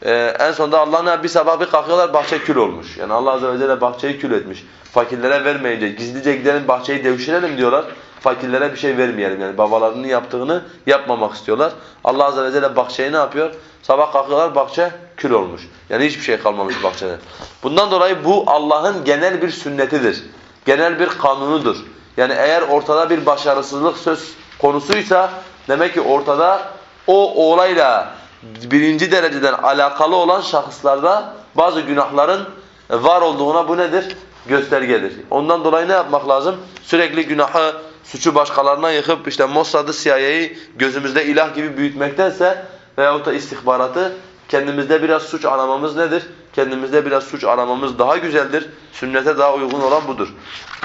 Ee, en sonunda Allah'ın bir sabah bir kalkıyorlar bahçe kül olmuş. Yani Allah Azze ve Celle bahçeyi kül etmiş. Fakirlere vermeyince gizlice gidelim bahçeyi devşirelim diyorlar. Fakirlere bir şey vermeyelim yani babalarının yaptığını yapmamak istiyorlar. Allah Azze ve Celle bahçeyi ne yapıyor? Sabah kalkıyorlar bahçe kül olmuş. Yani hiçbir şey kalmamış bahçede. Bundan dolayı bu Allah'ın genel bir sünnetidir. Genel bir kanunudur. Yani eğer ortada bir başarısızlık söz konusuysa demek ki ortada o olayla birinci dereceden alakalı olan şahıslarda bazı günahların var olduğuna bu nedir? Göstergedir. Ondan dolayı ne yapmak lazım? Sürekli günahı, suçu başkalarına yıkıp işte Mossad'ı, CIA'yı gözümüzde ilah gibi büyütmektense veyahut da istihbaratı kendimizde biraz suç aramamız nedir? Kendimizde biraz suç aramamız daha güzeldir. Sünnete daha uygun olan budur.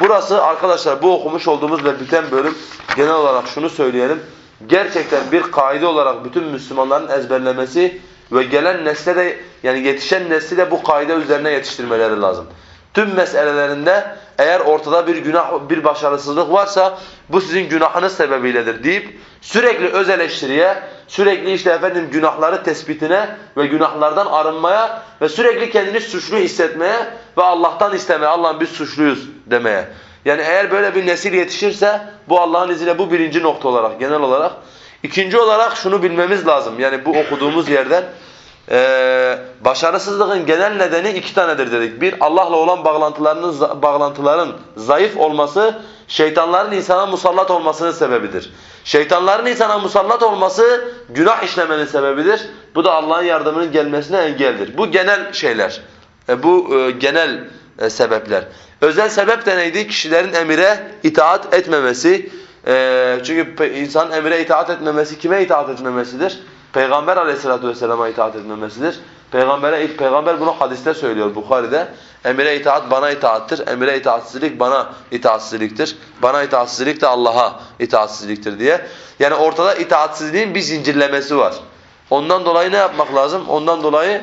Burası arkadaşlar bu okumuş olduğumuz ve biten bölüm genel olarak şunu söyleyelim. Gerçekten bir kaide olarak bütün Müslümanların ezberlemesi ve gelen nesle de yani yetişen nesli de bu kaide üzerine yetiştirmeleri lazım. Tüm meselelerinde eğer ortada bir günah, bir başarısızlık varsa bu sizin günahınız sebebiyledir deyip sürekli öz eleştiriye, sürekli işte efendim günahları tespitine ve günahlardan arınmaya ve sürekli kendini suçlu hissetmeye ve Allah'tan istemeye, Allah'ım biz suçluyuz demeye. Yani eğer böyle bir nesil yetişirse bu Allah'ın izniyle bu birinci nokta olarak, genel olarak. İkinci olarak şunu bilmemiz lazım. Yani bu okuduğumuz yerden ee, başarısızlığın genel nedeni iki tanedir dedik. Bir, Allah'la olan bağlantılarının bağlantıların zayıf olması, şeytanların insana musallat olmasının sebebidir. Şeytanların insana musallat olması günah işlemenin sebebidir. Bu da Allah'ın yardımının gelmesine engeldir. Bu genel şeyler. E, bu e, genel e, sebepler. Özel sebep de neydi? Kişilerin emire itaat etmemesi. E, çünkü insan emire itaat etmemesi kime itaat etmemesidir? Peygamber aleyhissalatu vesselama itaat etmemesidir. Peygambere, peygamber bunu hadiste söylüyor Bukhari'de. Emire itaat bana itaattir. Emire itaatsizlik bana itaatsizliktir. Bana itaatsizlik de Allah'a itaatsizliktir diye. Yani ortada itaatsizliğin bir zincirlemesi var. Ondan dolayı ne yapmak lazım? Ondan dolayı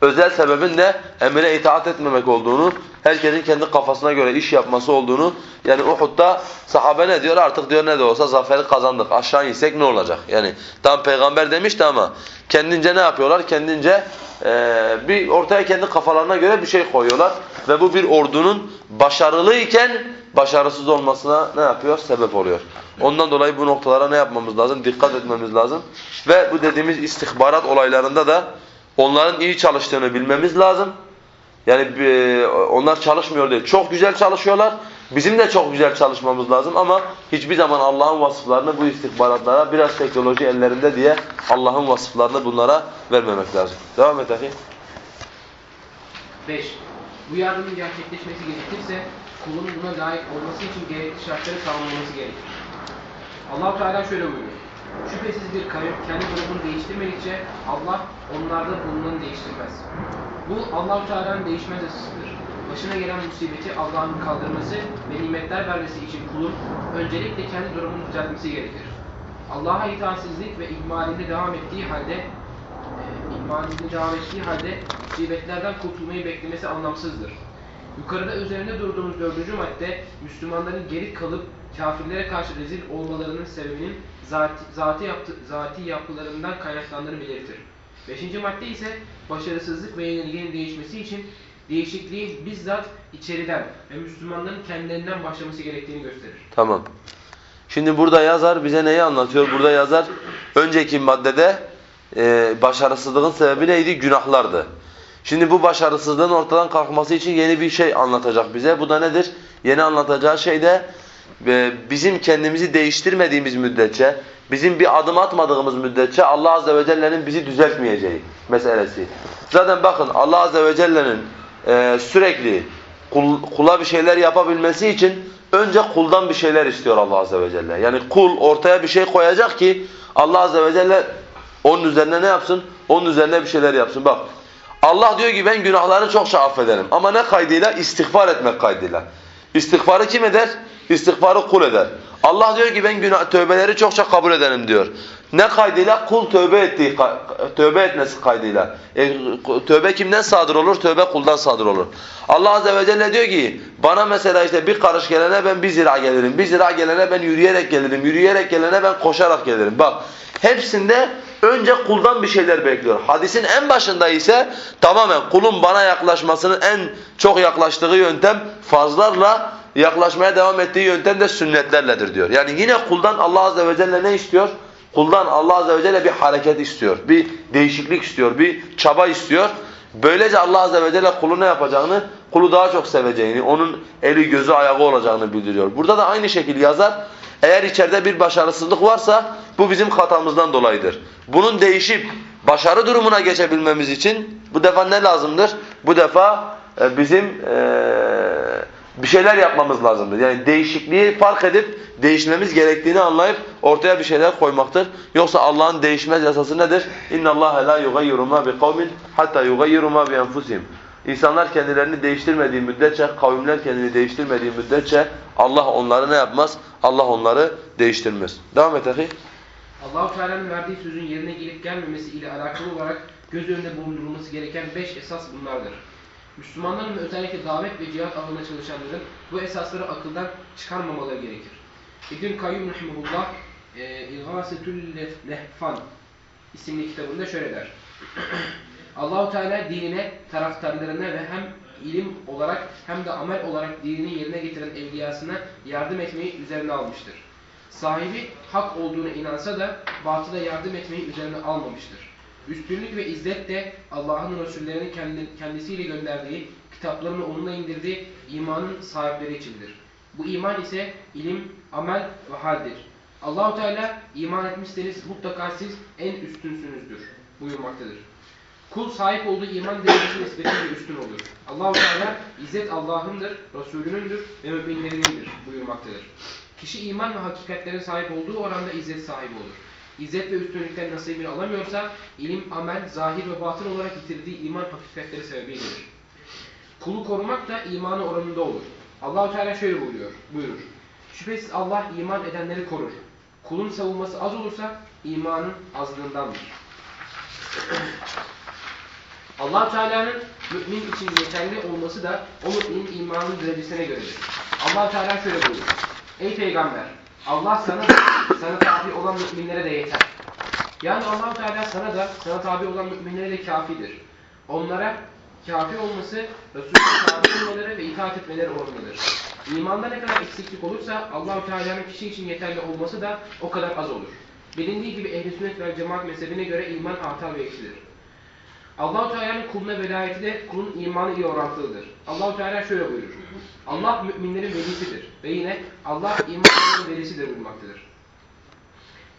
özel sebebin de emire itaat etmemek olduğunu, herkesin kendi kafasına göre iş yapması olduğunu, yani Uhud'da sahabe ne diyor? Artık diyor ne de olsa zaferi kazandık. Aşağı insek ne olacak? Yani tam peygamber demişti ama kendince ne yapıyorlar? Kendince e, bir ortaya kendi kafalarına göre bir şey koyuyorlar ve bu bir ordunun başarılıyken başarısız olmasına ne yapıyor? Sebep oluyor. Ondan dolayı bu noktalara ne yapmamız lazım? Dikkat etmemiz lazım. Ve bu dediğimiz istihbarat olaylarında da onların iyi çalıştığını bilmemiz lazım. Yani e, onlar çalışmıyor değil. Çok güzel çalışıyorlar. Bizim de çok güzel çalışmamız lazım ama hiçbir zaman Allah'ın vasıflarını bu istihbaratlara biraz teknoloji ellerinde diye Allah'ın vasıflarını bunlara vermemek lazım. Devam et ahi. 5. Bu yardımın gerçekleşmesi gerekirse kulun buna layık olması için gerekli şartları sağlanması gerekir. allah Teala şöyle buyuruyor. Şüphesiz bir kavim kendi durumunu değiştirmedikçe Allah onlarda bulunanı değiştirmez. Bu allah Teala'nın değişmez yasasıdır. Başına gelen musibeti Allah'ın kaldırması ve nimetler vermesi için kulun öncelikle kendi durumunu düzeltmesi gerekir. Allah'a itaatsizlik ve ihmalinde devam ettiği halde e, ihmalinde devam ettiği halde musibetlerden kurtulmayı beklemesi anlamsızdır. Yukarıda üzerinde durduğumuz dördüncü madde Müslümanların geri kalıp kafirlere karşı rezil olmalarının sebebinin zati, zati, yaptı, zati yapılarından kaynaklandığını belirtir. Beşinci madde ise başarısızlık ve yenilginin değişmesi için değişikliği bizzat içeriden ve Müslümanların kendilerinden başlaması gerektiğini gösterir. Tamam. Şimdi burada yazar bize neyi anlatıyor? Burada yazar önceki maddede e, başarısızlığın sebebi neydi? Günahlardı. Şimdi bu başarısızlığın ortadan kalkması için yeni bir şey anlatacak bize. Bu da nedir? Yeni anlatacağı şey de bizim kendimizi değiştirmediğimiz müddetçe, bizim bir adım atmadığımız müddetçe Allah Azze ve Celle'nin bizi düzeltmeyeceği meselesi. Zaten bakın Allah Azze ve Celle'nin e, sürekli kul, kula bir şeyler yapabilmesi için önce kuldan bir şeyler istiyor Allah Azze ve Celle. Yani kul ortaya bir şey koyacak ki Allah Azze ve Celle onun üzerine ne yapsın? Onun üzerine bir şeyler yapsın. Bak Allah diyor ki ben günahları çokça affederim. Ama ne kaydıyla? İstiğfar etmek kaydıyla. İstiğfarı kim eder? İstiğfarı kul eder. Allah diyor ki ben günah, tövbeleri çokça kabul ederim diyor. Ne kaydıyla? Kul tövbe ettiği, tövbe etmesi kaydıyla. E, tövbe kimden sadır olur? Tövbe kuldan sadır olur. Allah Azze ve Celle diyor ki bana mesela işte bir karış gelene ben bir zira gelirim. Bir zira gelene ben yürüyerek gelirim. Yürüyerek gelene ben koşarak gelirim. Bak hepsinde önce kuldan bir şeyler bekliyor. Hadisin en başında ise tamamen kulun bana yaklaşmasının en çok yaklaştığı yöntem fazlarla yaklaşmaya devam ettiği yöntem de sünnetlerledir diyor. Yani yine kuldan Allah azze ve celle ne istiyor? Kuldan Allah azze ve celle bir hareket istiyor, bir değişiklik istiyor, bir çaba istiyor. Böylece Allah azze ve celle kulu ne yapacağını, kulu daha çok seveceğini, onun eli gözü ayağı olacağını bildiriyor. Burada da aynı şekilde yazar. Eğer içeride bir başarısızlık varsa bu bizim hatamızdan dolayıdır. Bunun değişip başarı durumuna geçebilmemiz için bu defa ne lazımdır? Bu defa e, bizim e, bir şeyler yapmamız lazımdır. Yani değişikliği fark edip değişmemiz gerektiğini anlayıp ortaya bir şeyler koymaktır. Yoksa Allah'ın değişmez yasası nedir? İnna Allah la yugayyiru ma bi kavmin hatta yugayyiru ma bi enfusihim. İnsanlar kendilerini değiştirmediği müddetçe, kavimler kendini değiştirmediği müddetçe Allah onları ne yapmaz? Allah onları değiştirmez. Devam et ahi. Allahu Teala'nın verdiği sözün yerine gelip gelmemesi ile alakalı olarak göz önünde bulundurulması gereken beş esas bunlardır. Müslümanların ve özellikle davet ve cihat alanında çalışanların bu esasları akıldan çıkarmamaları gerekir. İbn Kayyum Rahimullah e, İğasetül Lehfan isimli kitabında şöyle der. [CLEARS THROAT] Allahu Teala dinine, taraftarlarına ve hem ilim olarak hem de amel olarak dinini yerine getiren evliyasına yardım etmeyi üzerine almıştır. Sahibi hak olduğuna inansa da batıla yardım etmeyi üzerine almamıştır. Üstünlük ve izzet de Allah'ın Resullerinin kendi, kendisiyle gönderdiği, kitaplarını onunla indirdiği imanın sahipleri içindir. Bu iman ise ilim, amel ve haldir. Allahu Teala iman etmişseniz mutlaka siz en üstünsünüzdür buyurmaktadır. Kul sahip olduğu iman derecesi nispetiyle üstün olur. Allahu Teala izzet Allah'ındır, Resulünündür ve müminlerinindir buyurmaktadır. Kişi iman ve hakikatlerin sahip olduğu oranda izzet sahibi olur. İzzet ve üstünlükten nasibini alamıyorsa ilim, amel, zahir ve batın olarak yitirdiği iman hakikatleri sebebiyledir. Kulu korumak da imanı oranında olur. Allahu Teala şöyle buyuruyor, buyurur. Şüphesiz Allah iman edenleri korur. Kulun savunması az olursa imanın azlığındandır. [CLEARS THROAT] allah Teala'nın mümin için yeterli olması da o müminin imanın derecesine göredir. allah Teala şöyle buyuruyor. Ey peygamber! Allah sana sana tabi olan müminlere de yeter. Yani allah Teala sana da sana tabi olan müminlere de kafidir. Onlara kafi olması, Resulüne tabi olmaları ve itaat etmeleri oranındadır. İmanda ne kadar eksiklik olursa Allahu Teala'nın kişi için yeterli olması da o kadar az olur. Bilindiği gibi ehl-i sünnet ve cemaat mezhebine göre iman artar ve eksilir. Allahu Teala'nın kuluna velayeti de kulun imanı ile orantılıdır. Allahu Teala şöyle buyurur. Allah müminlerin velisidir ve yine Allah imanların velisidir buyurmaktadır.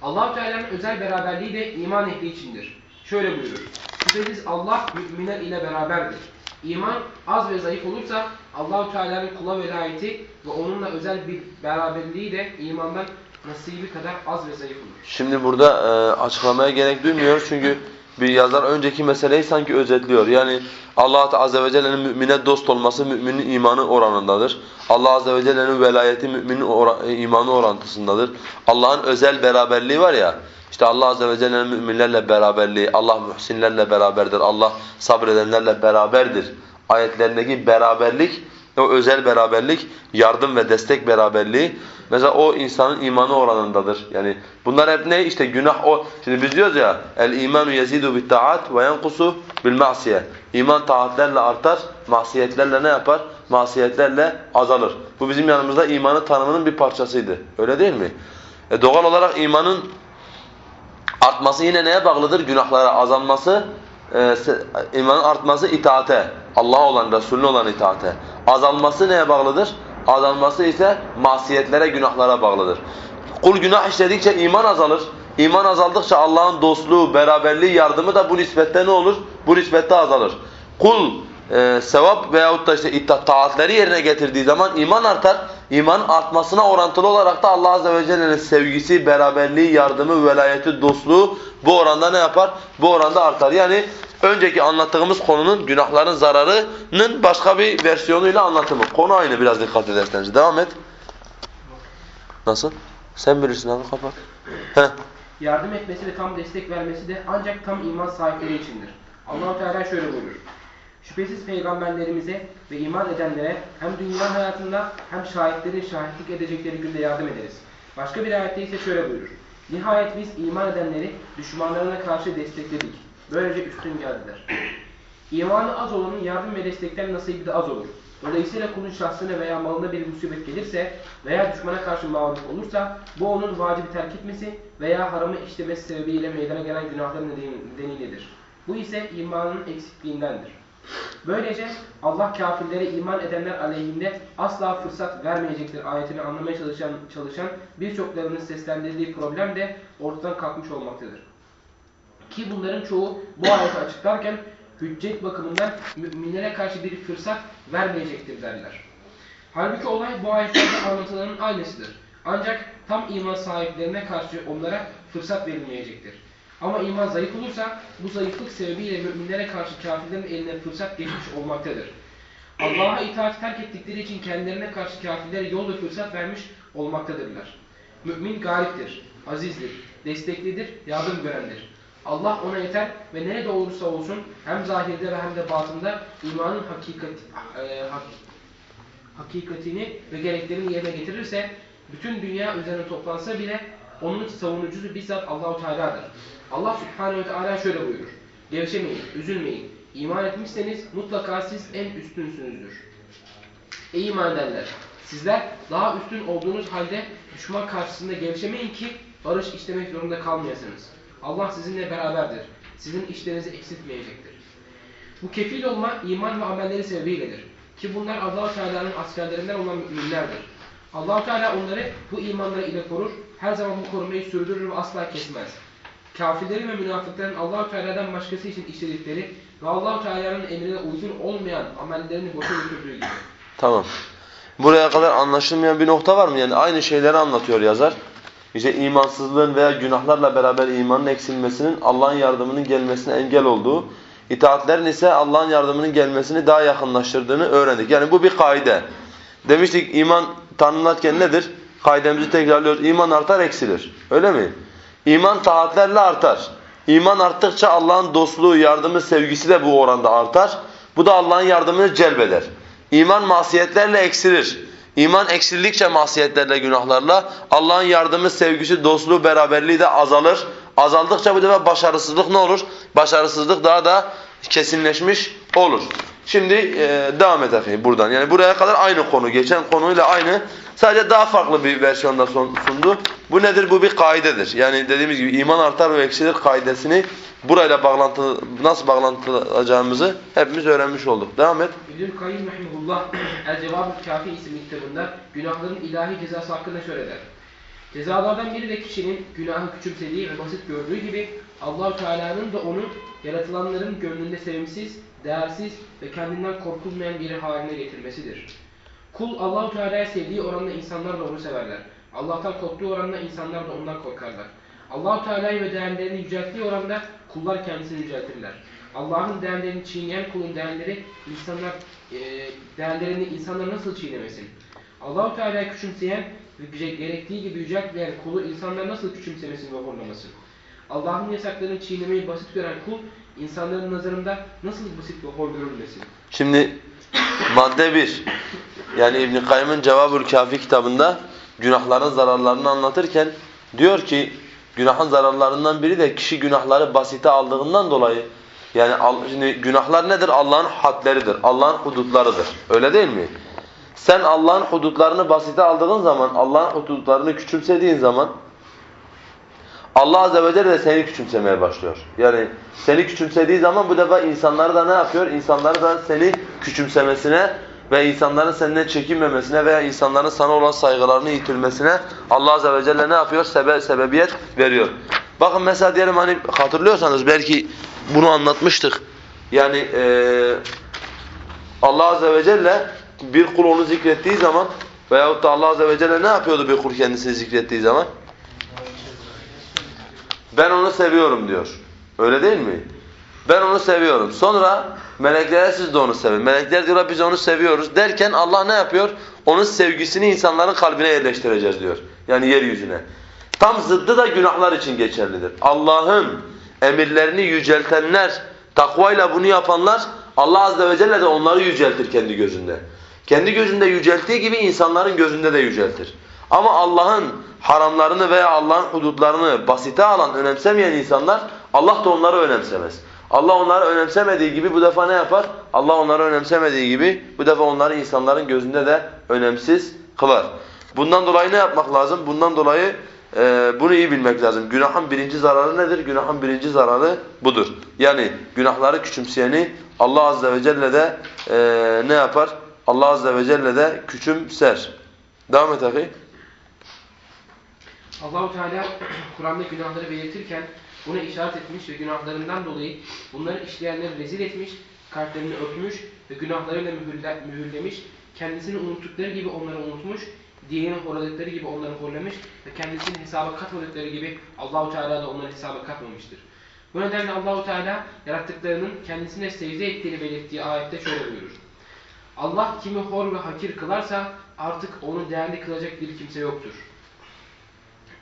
Allahu Teala'nın özel beraberliği de iman ehli içindir. Şöyle buyurur. Şüphesiz Allah müminler ile beraberdir. İman az ve zayıf olursa Allahu Teala'nın kula velayeti ve onunla özel bir beraberliği de imandan nasibi kadar az ve zayıf olur. Şimdi burada e, açıklamaya gerek duymuyor çünkü bir yazar önceki meseleyi sanki özetliyor. Yani Allah Azze ve Celle'nin mümine dost olması müminin imanı oranındadır. Allah Azze ve Celle'nin velayeti müminin ora imanı orantısındadır. Allah'ın özel beraberliği var ya, işte Allah Azze ve Celle'nin müminlerle beraberliği, Allah muhsinlerle beraberdir, Allah sabredenlerle beraberdir. Ayetlerindeki beraberlik, o özel beraberlik, yardım ve destek beraberliği Mesela o insanın imanı oranındadır. Yani bunlar hep ne? İşte günah o. Şimdi biz diyoruz ya el imanu yezidu bit taat ve yenkusu bil masiye. İman taatlerle artar, masiyetlerle ne yapar? Masiyetlerle azalır. Bu bizim yanımızda imanın tanımının bir parçasıydı. Öyle değil mi? E doğal olarak imanın artması yine neye bağlıdır? Günahlara azalması, e, imanın artması itaate, Allah'a olan, Resulüne olan itaate. Azalması neye bağlıdır? Azalması ise masiyetlere, günahlara bağlıdır. Kul günah işledikçe iman azalır. İman azaldıkça Allah'ın dostluğu, beraberliği, yardımı da bu nispette ne olur? Bu nispette azalır. Kul e, sevap veyahut da işte taatleri yerine getirdiği zaman iman artar. İman artmasına orantılı olarak da Allah Azze ve Celle'nin sevgisi, beraberliği, yardımı, velayeti, dostluğu bu oranda ne yapar? Bu oranda artar. Yani önceki anlattığımız konunun günahların zararının başka bir versiyonuyla anlatımı. Konu aynı biraz dikkat ederseniz. Devam et. Nasıl? Sen bilirsin abi kapat. Heh. Yardım etmesi ve tam destek vermesi de ancak tam iman sahipleri içindir. Allahu Teala şöyle buyurur. Şüphesiz peygamberlerimize ve iman edenlere hem dünya hayatında hem şahitlerin şahitlik edecekleri günde yardım ederiz. Başka bir ayette ise şöyle buyurur. Nihayet biz iman edenleri düşmanlarına karşı destekledik. Böylece üstün geldiler. İmanı az olanın yardım ve destekten nasibi de az olur. Dolayısıyla kulun şahsına veya malına bir musibet gelirse veya düşmana karşı mağlup olursa bu onun vacibi terk etmesi veya haramı işlemesi sebebiyle meydana gelen günahların nedeni- nedeniyle Bu ise imanın eksikliğindendir. Böylece Allah kafirlere iman edenler aleyhinde asla fırsat vermeyecektir ayetini anlamaya çalışan, çalışan birçoklarının seslendirdiği problem de ortadan kalkmış olmaktadır. Ki bunların çoğu bu ayeti açıklarken hüccet bakımından müminlere karşı bir fırsat vermeyecektir derler. Halbuki olay bu ayetlerde anlatılanın aynısıdır. Ancak tam iman sahiplerine karşı onlara fırsat verilmeyecektir. Ama iman zayıf olursa bu zayıflık sebebiyle müminlere karşı kafirlerin eline fırsat geçmiş olmaktadır. Allah'a itaat terk ettikleri için kendilerine karşı kafirlere yol ve fırsat vermiş olmaktadırlar. Mümin galiptir, azizdir, desteklidir, yardım görendir. Allah ona yeter ve nerede olursa olsun hem zahirde ve hem de batında imanın hakikat, e, hak- hakikatini ve gereklerini yerine getirirse bütün dünya üzerine toplansa bile onun savunucusu bizzat Allahu Teala'dır. Allah Subhanahu ve Teala şöyle buyurur. Gevşemeyin, üzülmeyin. İman etmişseniz mutlaka siz en üstünsünüzdür. Ey iman edenler! Sizler daha üstün olduğunuz halde düşman karşısında gevşemeyin ki barış istemek zorunda kalmayasınız. Allah sizinle beraberdir. Sizin işlerinizi eksiltmeyecektir. Bu kefil olma iman ve amelleri sebebiyledir. Ki bunlar allah Teala'nın askerlerinden olan müminlerdir. allah Teala onları bu imanları ile korur, her zaman bu korumayı sürdürür ve asla kesmez. Kafirlerin ve münafıkların allah Teala'dan başkası için işledikleri ve allah Teala'nın emrine uygun olmayan amellerini boşa götürdüğü gibi. Tamam. Buraya kadar anlaşılmayan bir nokta var mı? Yani aynı şeyleri anlatıyor yazar. İşte imansızlığın veya günahlarla beraber imanın eksilmesinin Allah'ın yardımının gelmesine engel olduğu, itaatlerin ise Allah'ın yardımının gelmesini daha yakınlaştırdığını öğrendik. Yani bu bir kaide. Demiştik iman tanımlarken nedir? Kaidemizi tekrarlıyoruz. İman artar eksilir. Öyle mi? İman taatlerle artar. İman arttıkça Allah'ın dostluğu, yardımı, sevgisi de bu oranda artar. Bu da Allah'ın yardımını celbeder. İman masiyetlerle eksilir. İman eksildikçe masiyetlerle, günahlarla Allah'ın yardımı, sevgisi, dostluğu, beraberliği de azalır. Azaldıkça bu defa başarısızlık ne olur? Başarısızlık daha da kesinleşmiş olur. Şimdi e, devam efendim buradan. Yani buraya kadar aynı konu, geçen konuyla aynı. Sadece daha farklı bir versiyonda sundu. Bu nedir? Bu bir kaidedir. Yani dediğimiz gibi iman artar ve eksilir kaidesini burayla bağlantı nasıl bağlantılayacağımızı hepimiz öğrenmiş olduk. Devam et. İbnül Kayyum Rahimullah [CLEARS THROAT] El Cevab-ı Kafi isimli kitabında günahların ilahi cezası hakkında şöyle der. Cezalardan biri de kişinin günahı küçümsediği ve basit gördüğü gibi Allahu Teala'nın da onu yaratılanların gönlünde sevimsiz, değersiz ve kendinden korkulmayan biri haline getirmesidir. Kul Allahu Teala'ya sevdiği oranda insanlar da onu severler. Allah'tan korktuğu oranda insanlar da ondan korkarlar. Allahu Teala'yı ve değerlerini yücelttiği oranda kullar kendisini yüceltirler. Allah'ın değerlerini çiğneyen kulun değerleri insanlar e, değerlerini insanlar nasıl çiğnemesin? Allahu Teala'yı küçümseyen ve gerektiği gibi yüceltmeyen kulu insanlar nasıl küçümsemesin ve horlamasın? Allah'ın yasaklarını çiğnemeyi basit gören kul insanların nazarında nasıl basit ve hor görülmesin? Şimdi madde 1. Yani İbn Kayyım'ın Cevabül Kafi kitabında günahların zararlarını anlatırken diyor ki günahın zararlarından biri de kişi günahları basite aldığından dolayı yani şimdi günahlar nedir? Allah'ın hadleridir. Allah'ın hudutlarıdır. Öyle değil mi? Sen Allah'ın hudutlarını basite aldığın zaman, Allah'ın hudutlarını küçümsediğin zaman Allah Azze ve Celle de seni küçümsemeye başlıyor. Yani seni küçümsediği zaman bu defa insanları da ne yapıyor? İnsanları da seni küçümsemesine ve insanların senden çekinmemesine veya insanların sana olan saygılarını yitirmesine Allah Azze ve Celle ne yapıyor? Sebe sebebiyet veriyor. Bakın mesela diyelim hani hatırlıyorsanız belki bunu anlatmıştık. Yani eee Allah Azze ve Celle bir kul onu zikrettiği zaman veyahut da Allah Azze ve Celle ne yapıyordu bir kul kendisini zikrettiği zaman? Ben onu seviyorum diyor. Öyle değil mi? Ben onu seviyorum. Sonra meleklere siz de onu sevin. Melekler diyorlar biz onu seviyoruz derken Allah ne yapıyor? Onun sevgisini insanların kalbine yerleştireceğiz diyor. Yani yeryüzüne. Tam zıddı da günahlar için geçerlidir. Allah'ın emirlerini yüceltenler, takvayla bunu yapanlar Allah azze ve celle de onları yüceltir kendi gözünde. Kendi gözünde yücelttiği gibi insanların gözünde de yüceltir. Ama Allah'ın haramlarını veya Allah'ın hudutlarını basite alan, önemsemeyen insanlar Allah da onları önemsemez. Allah onları önemsemediği gibi bu defa ne yapar? Allah onları önemsemediği gibi bu defa onları insanların gözünde de önemsiz kılar. Bundan dolayı ne yapmak lazım? Bundan dolayı e, bunu iyi bilmek lazım. Günahın birinci zararı nedir? Günahın birinci zararı budur. Yani günahları küçümseyeni Allah azze ve celle de e, ne yapar? Allah azze ve celle de küçümser. Devam et akı. Allahu Teala [CLEARS THROAT] Kur'an'da günahları belirtirken buna işaret etmiş ve günahlarından dolayı bunları işleyenleri rezil etmiş, kalplerini öpmüş ve günahlarıyla mühürle, mühürlemiş, kendisini unuttukları gibi onları unutmuş, diğerini horladıkları gibi onları horlamış ve kendisini hesaba katmadıkları gibi Allahu Teala da onları hesaba katmamıştır. Bu nedenle Allahu Teala yarattıklarının kendisine secde ettiğini belirttiği ayette şöyle buyurur. Allah kimi hor ve hakir kılarsa artık onu değerli kılacak bir kimse yoktur.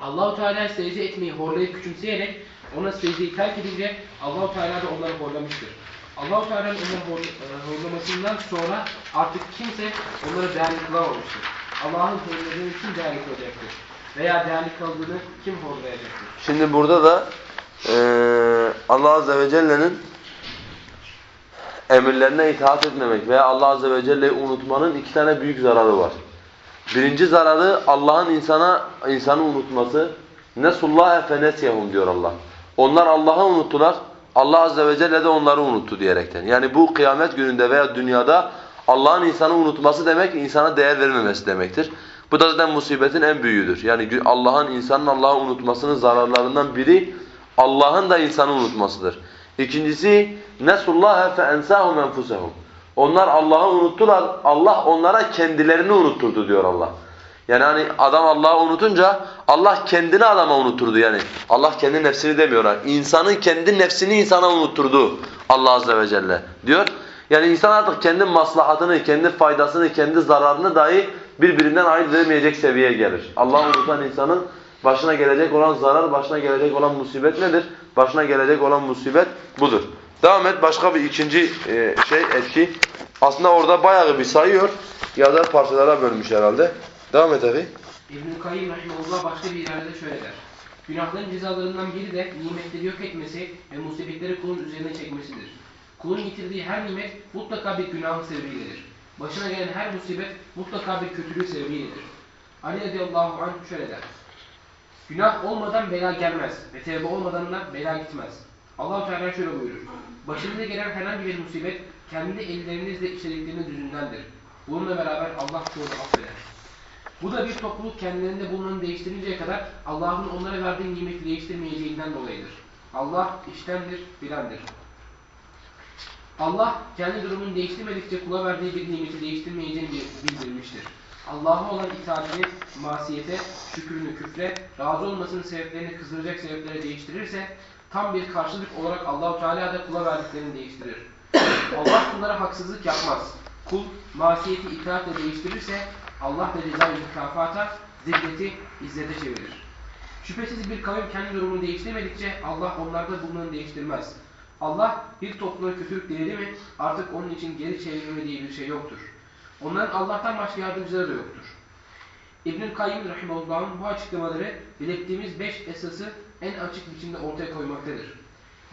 Allahu Teala secde etmeyi horlayıp küçümseyerek ona secdeyi terk edince Allahu Teala da onları horlamıştır. Allahu Teala'nın onları e, horlamasından sonra artık kimse onları değerli kılamamıştır. Allah'ın horladığını kim değerli kılacaktır? Veya değerli kıldığını kim horlayacaktır? Şimdi burada da eee Allah azze ve celle'nin emirlerine itaat etmemek veya Allah azze ve celle'yi unutmanın iki tane büyük zararı var. Birinci zararı Allah'ın insana insanı unutması. Nesullâhe fenesyehum diyor Allah. Onlar Allah'ı unuttular. Allah azze ve celle de onları unuttu diyerekten. Yani bu kıyamet gününde veya dünyada Allah'ın insanı unutması demek insana değer vermemesi demektir. Bu da zaten musibetin en büyüğüdür. Yani Allah'ın insanın Allah'ı unutmasının zararlarından biri Allah'ın da insanı unutmasıdır. İkincisi nesullâhe fe ensâhum enfusehum. Onlar Allah'ı unuttular. Allah onlara kendilerini unutturdu diyor Allah. Yani hani adam Allah'ı unutunca Allah kendini adama unutturdu yani. Allah kendi nefsini demiyor. ha. İnsanın kendi nefsini insana unutturdu Allah azze ve celle diyor. Yani insan artık kendi maslahatını, kendi faydasını, kendi zararını dahi birbirinden ayırt edemeyecek seviyeye gelir. Allah'ı unutan insanın başına gelecek olan zarar, başına gelecek olan musibet nedir? Başına gelecek olan musibet budur. Devam et başka bir ikinci e, şey etki. Aslında orada bayağı bir sayıyor. Yazar parçalara bölmüş herhalde. Devam et abi. İbn-i Kayyim Rahimullah başka bir yerde şöyle der. Günahların cezalarından biri de nimetleri yok etmesi ve musibetleri kulun üzerine çekmesidir. Kulun yitirdiği her nimet mutlaka bir günahın sebebiyledir. Başına gelen her musibet mutlaka bir kötülüğü sebebiyledir. Ali radıyallahu anh şöyle der. Günah olmadan bela gelmez ve tevbe olmadan da bela gitmez. Allah-u Teala şöyle buyurur. Başınıza gelen herhangi bir musibet kendi ellerinizle işledikleriniz yüzündendir. Bununla beraber Allah çoğunu affeder. Bu da bir topluluk kendilerinde bulunanı değiştirinceye kadar Allah'ın onlara verdiği nimeti değiştirmeyeceğinden dolayıdır. Allah iştendir, bilendir. Allah kendi durumunu değiştirmedikçe kula verdiği bir nimeti değiştirmeyeceğini bildirmiştir. Allah'a olan itaatini masiyete, şükrünü küfre, razı olmasının sebeplerini kızdıracak sebeplere değiştirirse tam bir karşılık olarak Allahu Teala da kula verdiklerini değiştirir. [COUGHS] Allah kullara haksızlık yapmaz. Kul masiyeti itaatle değiştirirse Allah da cezayı mükafata, zilleti izzete çevirir. Şüphesiz bir kavim kendi durumunu değiştirmedikçe Allah onlarda bulunanı değiştirmez. Allah bir topluluğa kötülük diledi mi artık onun için geri çevrilmediği bir şey yoktur. Onların Allah'tan başka yardımcıları da yoktur. İbnül Kayyim Rahimahullah'ın bu açıklamaları belirttiğimiz beş esası en açık biçimde ortaya koymaktadır.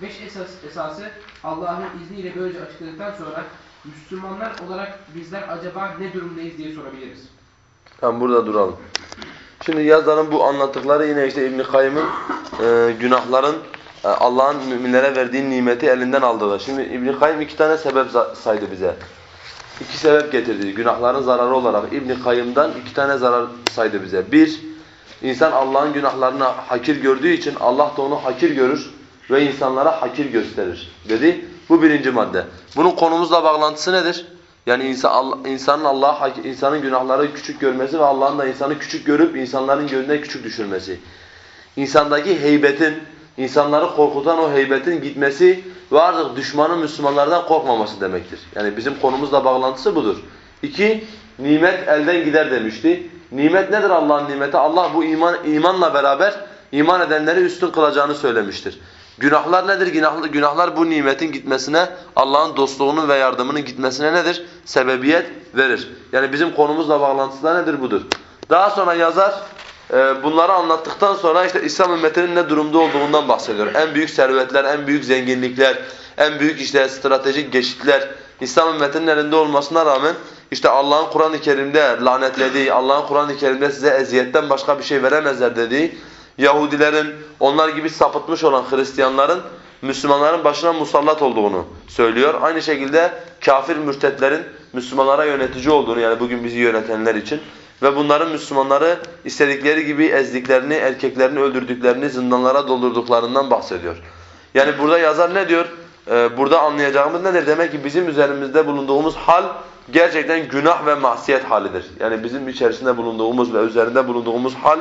Beş esas, esası Allah'ın izniyle böylece açıkladıktan sonra Müslümanlar olarak bizler acaba ne durumdayız diye sorabiliriz. Tamam burada duralım. Şimdi yazarın bu anlattıkları yine işte İbn Kayyım'ın e, günahların e, Allah'ın müminlere verdiği nimeti elinden aldığı. Şimdi İbn Kayyım iki tane sebep saydı bize. İki sebep getirdi. Günahların zararı olarak İbn Kayyım'dan iki tane zarar saydı bize. Bir, insan Allah'ın günahlarını hakir gördüğü için Allah da onu hakir görür ve insanlara hakir gösterir dedi. Bu birinci madde. Bunun konumuzla bağlantısı nedir? Yani insan, insanın Allah insanın günahları küçük görmesi ve Allah'ın da insanı küçük görüp insanların gözünde küçük düşürmesi. İnsandaki heybetin, insanları korkutan o heybetin gitmesi ve artık düşmanın Müslümanlardan korkmaması demektir. Yani bizim konumuzla bağlantısı budur. İki, nimet elden gider demişti. Nimet nedir Allah'ın nimeti? Allah bu iman imanla beraber iman edenleri üstün kılacağını söylemiştir. Günahlar nedir? Günahlar, günahlar bu nimetin gitmesine, Allah'ın dostluğunun ve yardımının gitmesine nedir? Sebebiyet verir. Yani bizim konumuzla bağlantısı da nedir? Budur. Daha sonra yazar e, bunları anlattıktan sonra işte İslam ümmetinin ne durumda olduğundan bahsediyor. En büyük servetler, en büyük zenginlikler, en büyük işte stratejik geçitler İslam ümmetinin elinde olmasına rağmen işte Allah'ın Kur'an-ı Kerim'de lanetlediği, Allah'ın Kur'an-ı Kerim'de size eziyetten başka bir şey veremezler dediği Yahudilerin, onlar gibi sapıtmış olan Hristiyanların Müslümanların başına musallat olduğunu söylüyor. Aynı şekilde kafir mürtetlerin Müslümanlara yönetici olduğunu yani bugün bizi yönetenler için ve bunların Müslümanları istedikleri gibi ezdiklerini, erkeklerini öldürdüklerini, zindanlara doldurduklarından bahsediyor. Yani burada yazar ne diyor? Ee, burada anlayacağımız nedir? Demek ki bizim üzerimizde bulunduğumuz hal gerçekten günah ve masiyet halidir. Yani bizim içerisinde bulunduğumuz ve üzerinde bulunduğumuz hal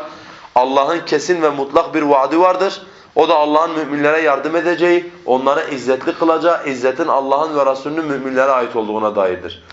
Allah'ın kesin ve mutlak bir vaadi vardır. O da Allah'ın müminlere yardım edeceği, onları izzetli kılacağı, izzetin Allah'ın ve Resulünün müminlere ait olduğuna dairdir.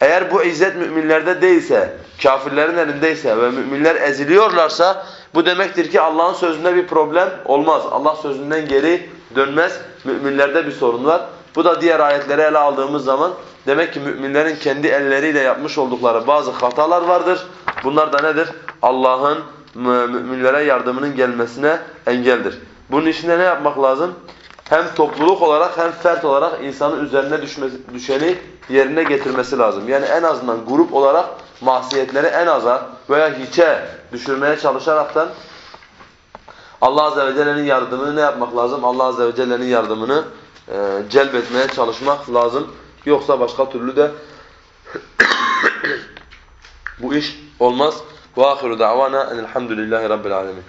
Eğer bu izzet müminlerde değilse, kafirlerin elindeyse ve müminler eziliyorlarsa bu demektir ki Allah'ın sözünde bir problem olmaz. Allah sözünden geri dönmez. Müminlerde bir sorun var. Bu da diğer ayetleri ele aldığımız zaman demek ki müminlerin kendi elleriyle yapmış oldukları bazı hatalar vardır. Bunlar da nedir? Allah'ın mü- müminlere yardımının gelmesine engeldir. Bunun içinde ne yapmak lazım? Hem topluluk olarak hem fert olarak insanın üzerine düşmesi, düşeni yerine getirmesi lazım. Yani en azından grup olarak masiyetleri en aza veya hiçe düşürmeye çalışaraktan Allah Azze ve Celle'nin yardımını ne yapmak lazım? Allah Azze ve Celle'nin yardımını e, celbetmeye çalışmak lazım. Yoksa başka türlü de [COUGHS] bu iş olmaz. Ve ahiru davana enelhamdülillahi rabbil alemin.